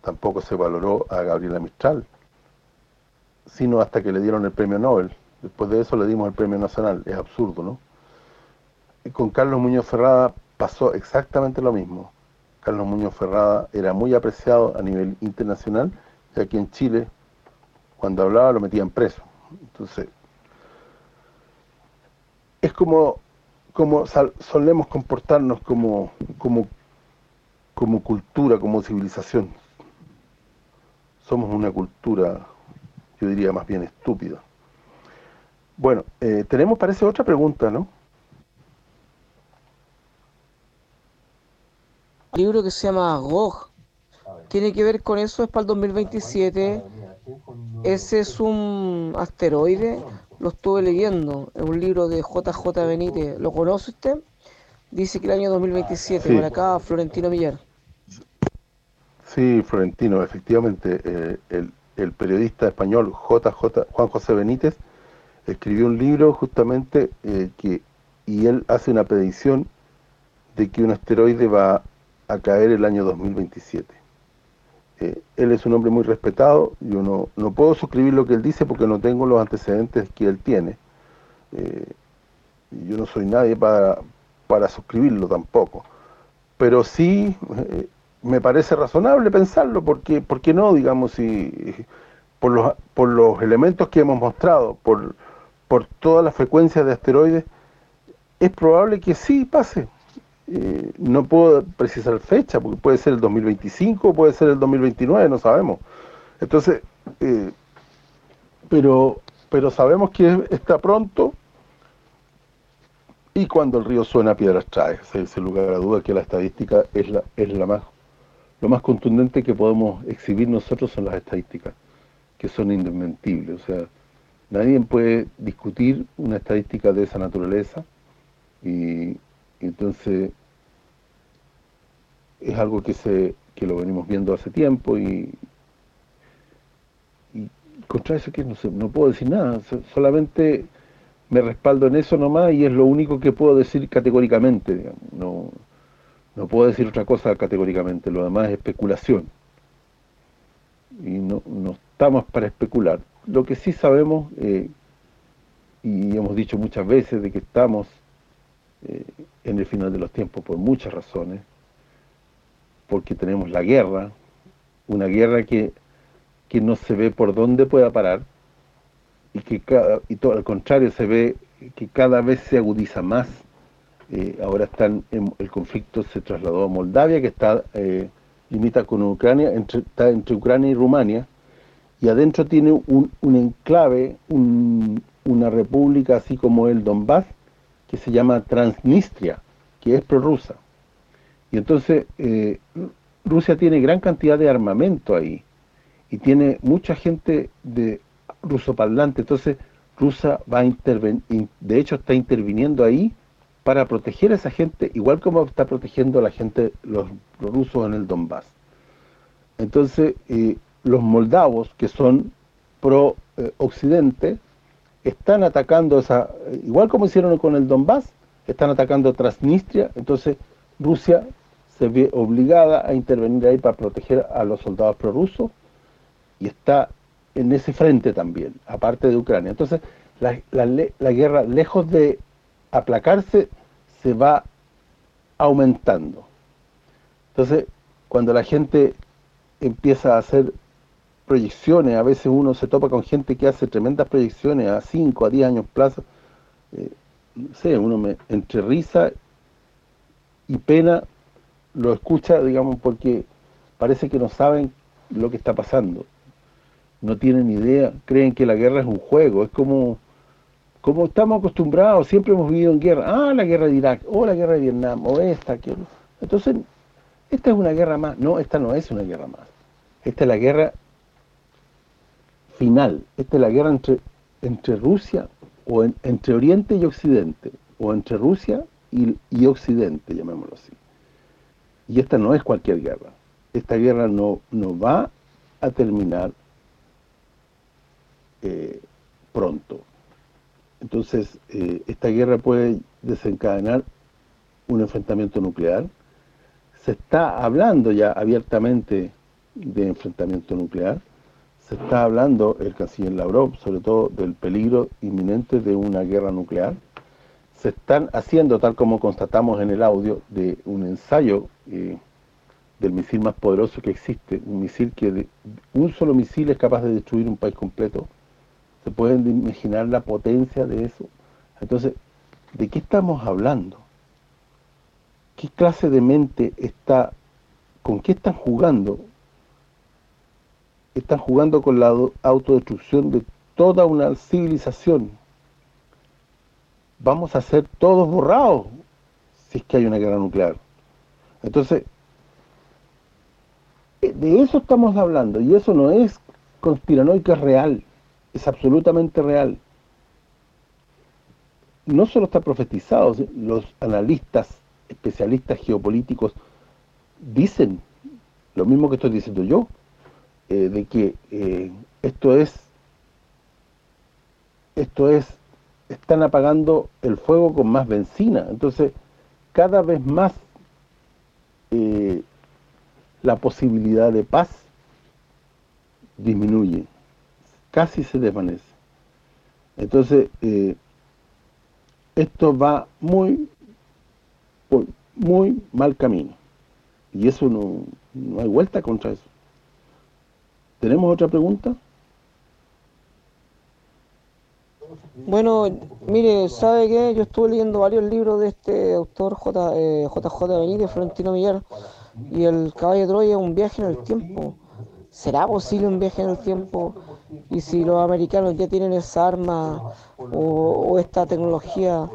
Speaker 2: tampoco se valoró a Gabriela Mistral, sino hasta que le dieron el premio Nobel. Después de eso le dimos el premio nacional. Es absurdo, ¿no? Y con Carlos Muñoz Ferrada pasó exactamente lo mismo. Carlos Muñoz Ferrada era muy apreciado a nivel internacional y aquí en Chile, cuando hablaba, lo metían preso. Entonces, es como como solemos comportarnos como, como, como cultura, como civilización. Somos una cultura yo diría más bien estúpido. Bueno, eh, tenemos parece otra pregunta, ¿no?
Speaker 5: Un libro que se llama Gog. Tiene que ver con eso, es para el 2027. Ese es un asteroide, lo estuve leyendo, es un libro de JJ Benítez. ¿Lo conoce usted? Dice que el año 2027, por acá, Florentino Millar.
Speaker 2: Sí, Florentino, efectivamente, eh, el, el periodista español JJ Juan José Benítez escribió un libro justamente eh, que y él hace una predicción de que un asteroide va a caer el año 2027. Eh, él es un hombre muy respetado, yo no, no puedo suscribir lo que él dice porque no tengo los antecedentes que él tiene. Eh, yo no soy nadie para, para suscribirlo tampoco. Pero sí me parece razonable pensarlo, porque ¿por qué no? Digamos, si por los, por los elementos que hemos mostrado, por, por toda la frecuencia de asteroides, es probable que sí pase. eh, no puedo precisar fecha, porque puede ser el 2025, puede ser el 2029, no sabemos. Entonces, eh, pero pero sabemos que está pronto y cuando el río suena, piedras trae. Sin lugar a duda que la estadística es la es la más lo más contundente que podemos exhibir nosotros son las estadísticas, que son indesmentibles. O sea, nadie puede discutir una estadística de esa naturaleza y entonces es algo que se que lo venimos viendo hace tiempo y, contra eso que no sé, no puedo decir nada, solamente me respaldo en eso nomás y es lo único que puedo decir categóricamente, no no puedo decir otra cosa categóricamente, lo demás es especulación. Y no, no estamos para especular. Lo que sí sabemos, eh, y hemos dicho muchas veces, de que estamos eh, en el final de los tiempos por muchas razones, porque tenemos la guerra, una guerra que, que no se ve por dónde pueda parar, y que y todo al contrario se ve que cada vez se agudiza más. Eh, ahora están el conflicto se trasladó a Moldavia, que está eh, limita con Ucrania, entre, está entre Ucrania y Rumania, y adentro tiene un, un enclave, un, una república así como el Donbass, que se llama Transnistria, que es prorrusa. Y entonces eh, Rusia tiene gran cantidad de armamento ahí, y tiene mucha gente de rusoparlante, entonces Rusia va a intervenir, de hecho está interviniendo ahí para proteger a esa gente, igual como está protegiendo a la gente, los, los rusos en el Donbass. Entonces, eh, los moldavos, que son pro-occidente, eh, están atacando esa, igual como hicieron con el Donbass, están atacando Transnistria, entonces Rusia se ve obligada a intervenir ahí para proteger a los soldados prorrusos y está en ese frente también, aparte de Ucrania. Entonces, la guerra, lejos de aplacarse, se va aumentando. Entonces, cuando la gente empieza a hacer proyecciones, a veces uno se topa con gente que hace tremendas proyecciones a 5, a 10 años plazo, eh, no sé, uno entre risa y pena lo escucha, digamos, porque parece que no saben lo que está pasando. No tienen idea, creen que la guerra es un juego, es como como estamos acostumbrados, siempre hemos vivido en guerra, ah, la guerra de Irak, o la guerra de Vietnam, o esta, que entonces, esta es una guerra más, no, esta no es una guerra más, esta es la guerra final, esta es la guerra entre Rusia, o entre Oriente y Occidente, o entre Rusia y, Occidente, llamémoslo así, y esta no es cualquier guerra, esta guerra no, no va a terminar eh, pronto, entonces, eh, esta guerra puede desencadenar un enfrentamiento nuclear. Se está hablando ya abiertamente de enfrentamiento nuclear. Se está hablando, el canciller Lavrov, sobre todo del peligro inminente de una guerra nuclear. Se están haciendo, tal como constatamos en el audio, de un ensayo eh, del misil más poderoso que existe, un misil que de, un solo misil es capaz de destruir un país completo, ¿Se pueden imaginar la potencia de eso? Entonces, ¿de qué estamos hablando? ¿Qué clase de mente está, con qué están jugando? Están jugando con la autodestrucción de toda una civilización. Vamos a ser todos borrados si es que hay una guerra nuclear. Entonces, de eso estamos hablando, y eso no es conspiranoico, es real es absolutamente real. No solo está profetizado, los analistas, especialistas geopolíticos dicen lo mismo que estoy diciendo yo, eh, de que eh, esto es esto es están apagando el fuego con más benzina, entonces cada vez más eh, la posibilidad de paz disminuye casi se desvanece. Entonces, eh, esto va muy, muy mal camino. Y eso no, no hay vuelta contra eso. ¿Tenemos otra pregunta?
Speaker 5: Bueno, mire, ¿sabe qué? Yo estuve leyendo varios libros de este autor J, eh, JJ Benítez, Florentino Millar, y el caballo de Troya un viaje en el tiempo. ¿Será posible un viaje en el tiempo? Y si los americanos ya tienen esa arma o, o esta tecnología,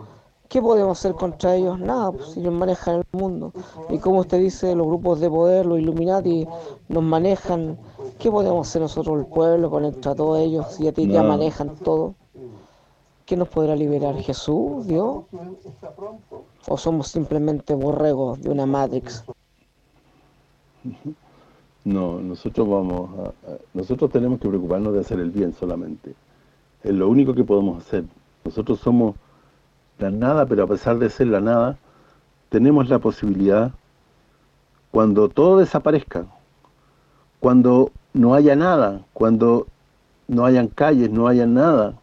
Speaker 5: ¿qué podemos hacer contra ellos? Nada, pues ellos manejan el mundo. Y como usted dice, los grupos de poder, los Illuminati, nos manejan. ¿Qué podemos hacer nosotros, el pueblo, contra todos ellos, si ya, ya
Speaker 2: No.
Speaker 5: manejan todo? ¿Qué nos podrá liberar? ¿Jesús? ¿Dios? ¿O somos simplemente borregos de una Matrix?
Speaker 2: No, nosotros vamos nosotros tenemos que preocuparnos de hacer el bien solamente. Es lo único que podemos hacer. Nosotros somos la nada, pero a pesar de ser la nada, tenemos la posibilidad, cuando todo desaparezca, cuando no haya nada, cuando no hayan calles, no haya nada,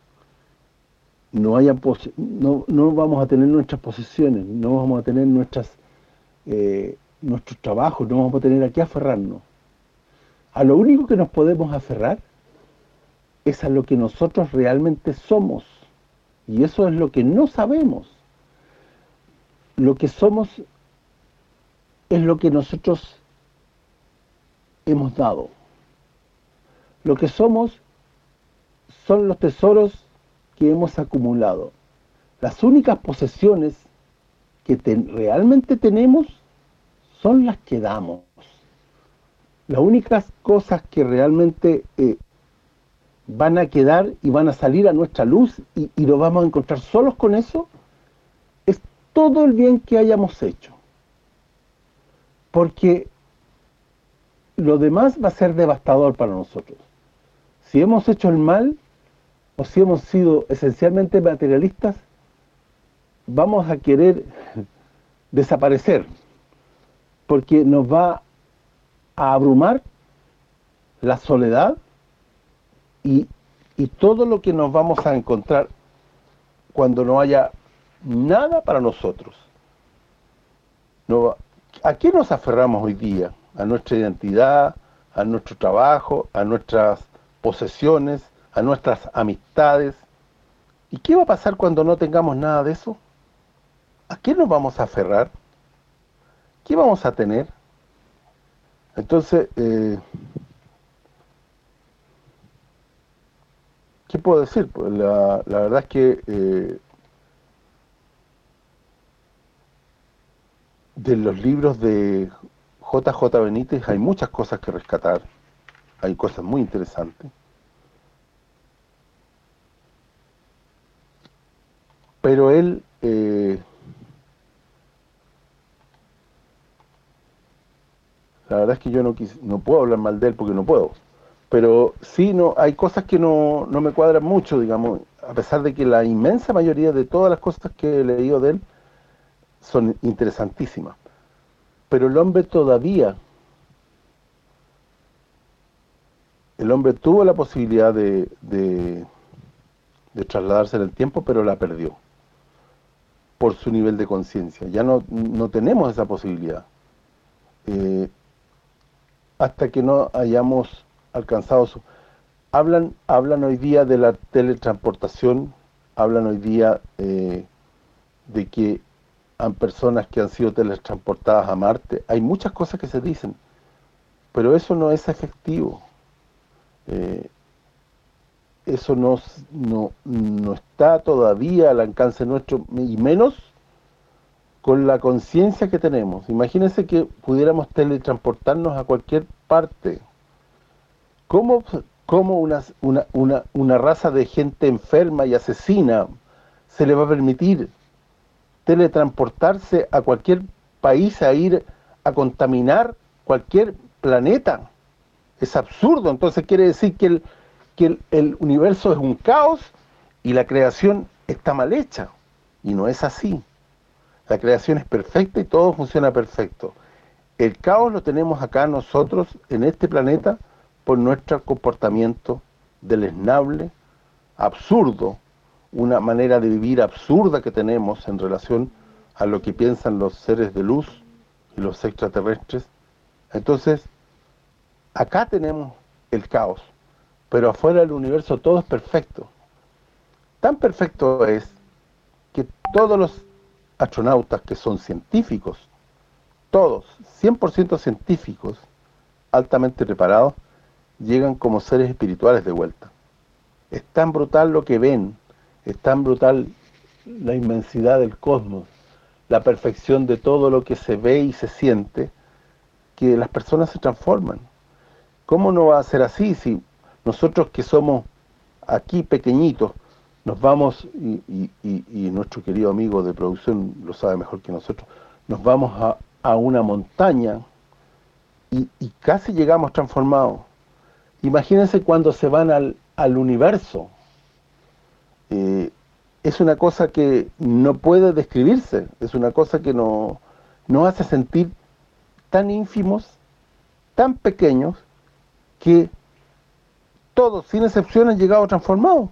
Speaker 2: no haya no, no vamos a tener nuestras posesiones, no vamos a tener nuestras eh, nuestros trabajos, no vamos a tener a qué aferrarnos. A lo único que nos podemos aferrar es a lo que nosotros realmente somos. Y eso es lo que no sabemos. Lo que somos es lo que nosotros hemos dado. Lo que somos son los tesoros que hemos acumulado. Las únicas posesiones que realmente tenemos son las que damos. Las únicas cosas que realmente eh, van a quedar y van a salir a nuestra luz y, y lo vamos a encontrar solos con eso, es todo el bien que hayamos hecho. Porque lo demás va a ser devastador para nosotros. Si hemos hecho el mal, o si hemos sido esencialmente materialistas, vamos a querer desaparecer, porque nos va a abrumar la soledad y, y todo lo que nos vamos a encontrar cuando no haya nada para nosotros. No, ¿A qué nos aferramos hoy día? A nuestra identidad, a nuestro trabajo, a nuestras posesiones, a nuestras amistades. ¿Y qué va a pasar cuando no tengamos nada de eso? ¿A qué nos vamos a aferrar? ¿Qué vamos a tener? Entonces, eh, ¿qué puedo decir? Pues la, la verdad es que eh, de los libros de JJ Benítez hay muchas cosas que rescatar, hay cosas muy interesantes. Pero él eh, la verdad es que yo no quis- no puedo hablar mal de él porque no puedo. Pero sí, no hay cosas que no, no me cuadran mucho, digamos, a pesar de que la inmensa mayoría de todas las cosas que he leído de él son interesantísimas. Pero el hombre todavía, el hombre tuvo la posibilidad de, de, de trasladarse en el tiempo, pero la perdió por su nivel de conciencia. Ya no, no tenemos esa posibilidad. Eh, hasta que no hayamos alcanzado su... Hablan, hablan hoy día de la teletransportación, hablan hoy día eh, de que hay personas que han sido teletransportadas a Marte. Hay muchas cosas que se dicen, pero eso no es efectivo. Eh, eso no, no, no está todavía al alcance nuestro, y menos con la conciencia que tenemos. Imagínense que pudiéramos teletransportarnos a cualquier parte. ¿Cómo, cómo una, una, una, una raza de gente enferma y asesina se le va a permitir teletransportarse a cualquier país a ir a contaminar cualquier planeta? Es absurdo. Entonces quiere decir que el, que el, el universo es un caos y la creación está mal hecha. Y no es así. La creación es perfecta y todo funciona perfecto. El caos lo tenemos acá nosotros, en este planeta, por nuestro comportamiento deleznable, absurdo, una manera de vivir absurda que tenemos en relación a lo que piensan los seres de luz y los extraterrestres. Entonces, acá tenemos el caos, pero afuera del universo todo es perfecto. tan perfecto es que todos los astronautas que son científicos, todos, 100% científicos, altamente preparados, llegan como seres espirituales de vuelta. Es tan brutal lo que ven, es tan brutal la inmensidad del cosmos, la perfección de todo lo que se ve y se siente, que las personas se transforman. ¿Cómo no va a ser así si nosotros que somos aquí pequeñitos, nos vamos, y, nuestro querido amigo de producción lo sabe mejor que nosotros, nos vamos a, una montaña y, casi llegamos transformados. Imagínense cuando se van al, universo. Eh, es una cosa que no puede describirse, es una cosa que nos no hace sentir tan ínfimos, tan pequeños, que todos, sin excepción, han llegado transformados.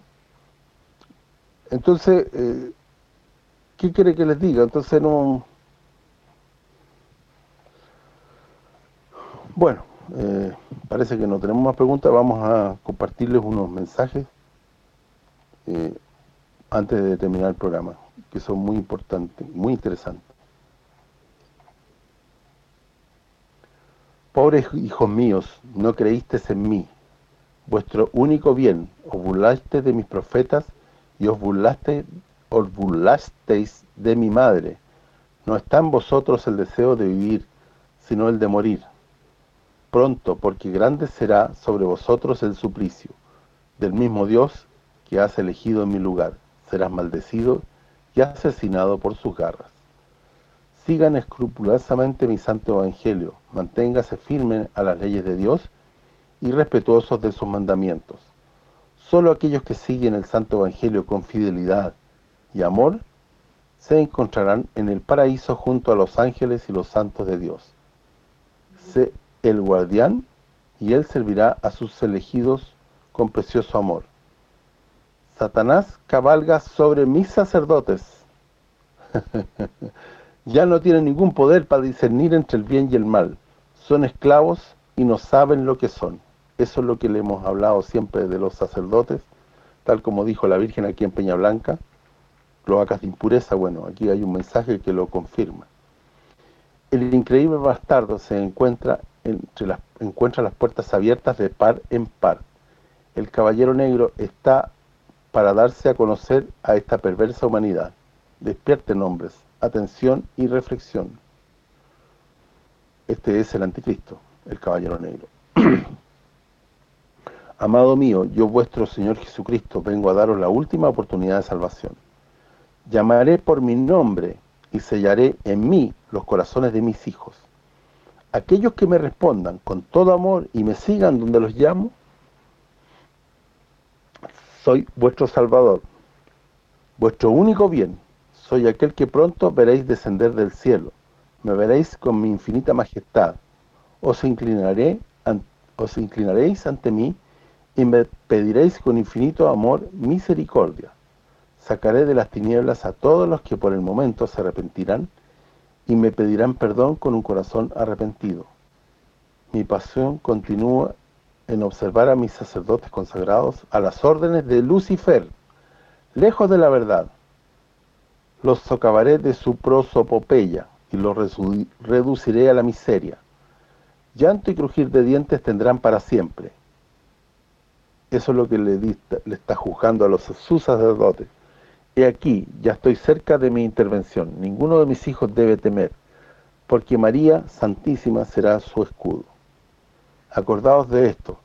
Speaker 2: Entonces, eh, ¿qué quiere que les diga? Entonces no... Bueno, eh, parece que no tenemos más preguntas, vamos a compartirles unos mensajes eh, antes de terminar el programa, que son muy importantes, muy interesantes. Pobres hijos míos, no creísteis en mí, vuestro único bien, os burlasteis de mis profetas y os burlasteis, os burlasteis de mi madre. No está en vosotros el deseo de vivir, sino el de morir. Pronto, porque grande será sobre vosotros el suplicio, del mismo Dios que has elegido en mi lugar. Serás maldecido y asesinado por sus garras. Sigan escrupulosamente mi santo evangelio, manténgase firme a las leyes de Dios y respetuosos de sus mandamientos. Solo aquellos que siguen el santo evangelio con fidelidad y amor se encontrarán en el paraíso junto a los ángeles y los santos de Dios. Sé el guardián y él servirá a sus elegidos con precioso amor. Satanás cabalga sobre mis sacerdotes. ya no tienen ningún poder para discernir entre el bien y el mal. Son esclavos y no saben lo que son. Eso es lo que le hemos hablado siempre de los sacerdotes, tal como dijo la Virgen aquí en Peña Blanca, cloacas de impureza, bueno, aquí hay un mensaje que lo confirma. El increíble bastardo se encuentra entre las encuentra las puertas abiertas de par en par. El caballero negro está para darse a conocer a esta perversa humanidad. Despierten hombres, atención y reflexión. Este es el anticristo, el caballero negro. Amado mío, yo vuestro Señor Jesucristo vengo a daros la última oportunidad de salvación. Llamaré por mi nombre y sellaré en mí los corazones de mis hijos. Aquellos que me respondan con todo amor y me sigan donde los llamo, soy vuestro Salvador, vuestro único bien. Soy aquel que pronto veréis descender del cielo. Me veréis con mi infinita majestad. Os inclinaré os inclinaréis ante mí y me pediréis con infinito amor misericordia. Sacaré de las tinieblas a todos los que por el momento se arrepentirán y me pedirán perdón con un corazón arrepentido. Mi pasión continúa en observar a mis sacerdotes consagrados a las órdenes de Lucifer, lejos de la verdad. Los socavaré de su prosopopeya y los reduciré a la miseria. Llanto y crujir de dientes tendrán para siempre eso es lo que le, le está juzgando a los sus sacerdotes. He aquí, ya estoy cerca de mi intervención. Ninguno de mis hijos debe temer, porque María Santísima será su escudo. Acordaos de esto,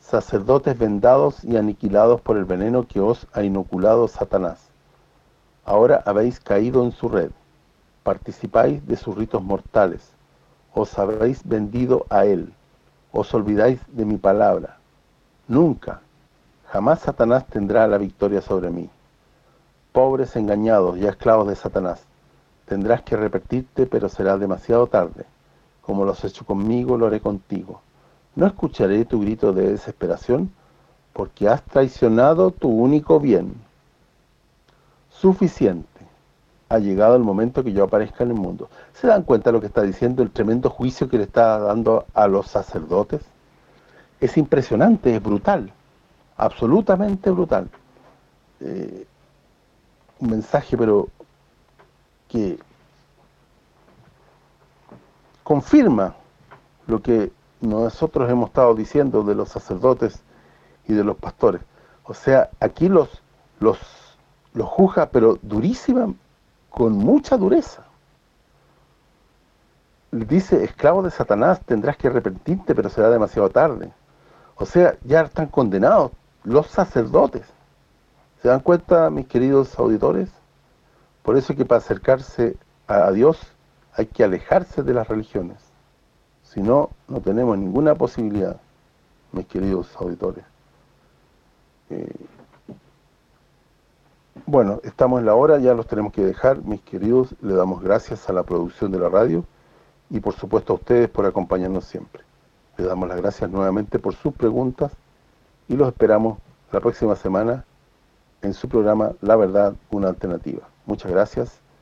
Speaker 2: sacerdotes vendados y aniquilados por el veneno que os ha inoculado Satanás. Ahora habéis caído en su red, participáis de sus ritos mortales, os habéis vendido a él, os olvidáis de mi palabra. Nunca, Jamás Satanás tendrá la victoria sobre mí. Pobres engañados, ya esclavos de Satanás, tendrás que repetirte, pero será demasiado tarde. Como lo has hecho conmigo, lo haré contigo. No escucharé tu grito de desesperación, porque has traicionado tu único bien. Suficiente. Ha llegado el momento que yo aparezca en el mundo. ¿Se dan cuenta de lo que está diciendo el tremendo juicio que le está dando a los sacerdotes? Es impresionante, es brutal absolutamente brutal. Eh, un mensaje, pero que confirma lo que nosotros hemos estado diciendo de los sacerdotes y de los pastores. O sea, aquí los los los juzga, pero durísima, con mucha dureza. Dice, esclavo de Satanás, tendrás que arrepentirte, pero será demasiado tarde. O sea, ya están condenados los sacerdotes. ¿Se dan cuenta, mis queridos auditores? Por eso que para acercarse a Dios hay que alejarse de las religiones. Si no, no tenemos ninguna posibilidad, mis queridos auditores. Eh, bueno, estamos en la hora, ya los tenemos que dejar, mis queridos. Le damos gracias a la producción de la radio y por supuesto a ustedes por acompañarnos siempre. Le damos las gracias nuevamente por sus preguntas y los esperamos la próxima semana en su programa La Verdad, una alternativa. Muchas gracias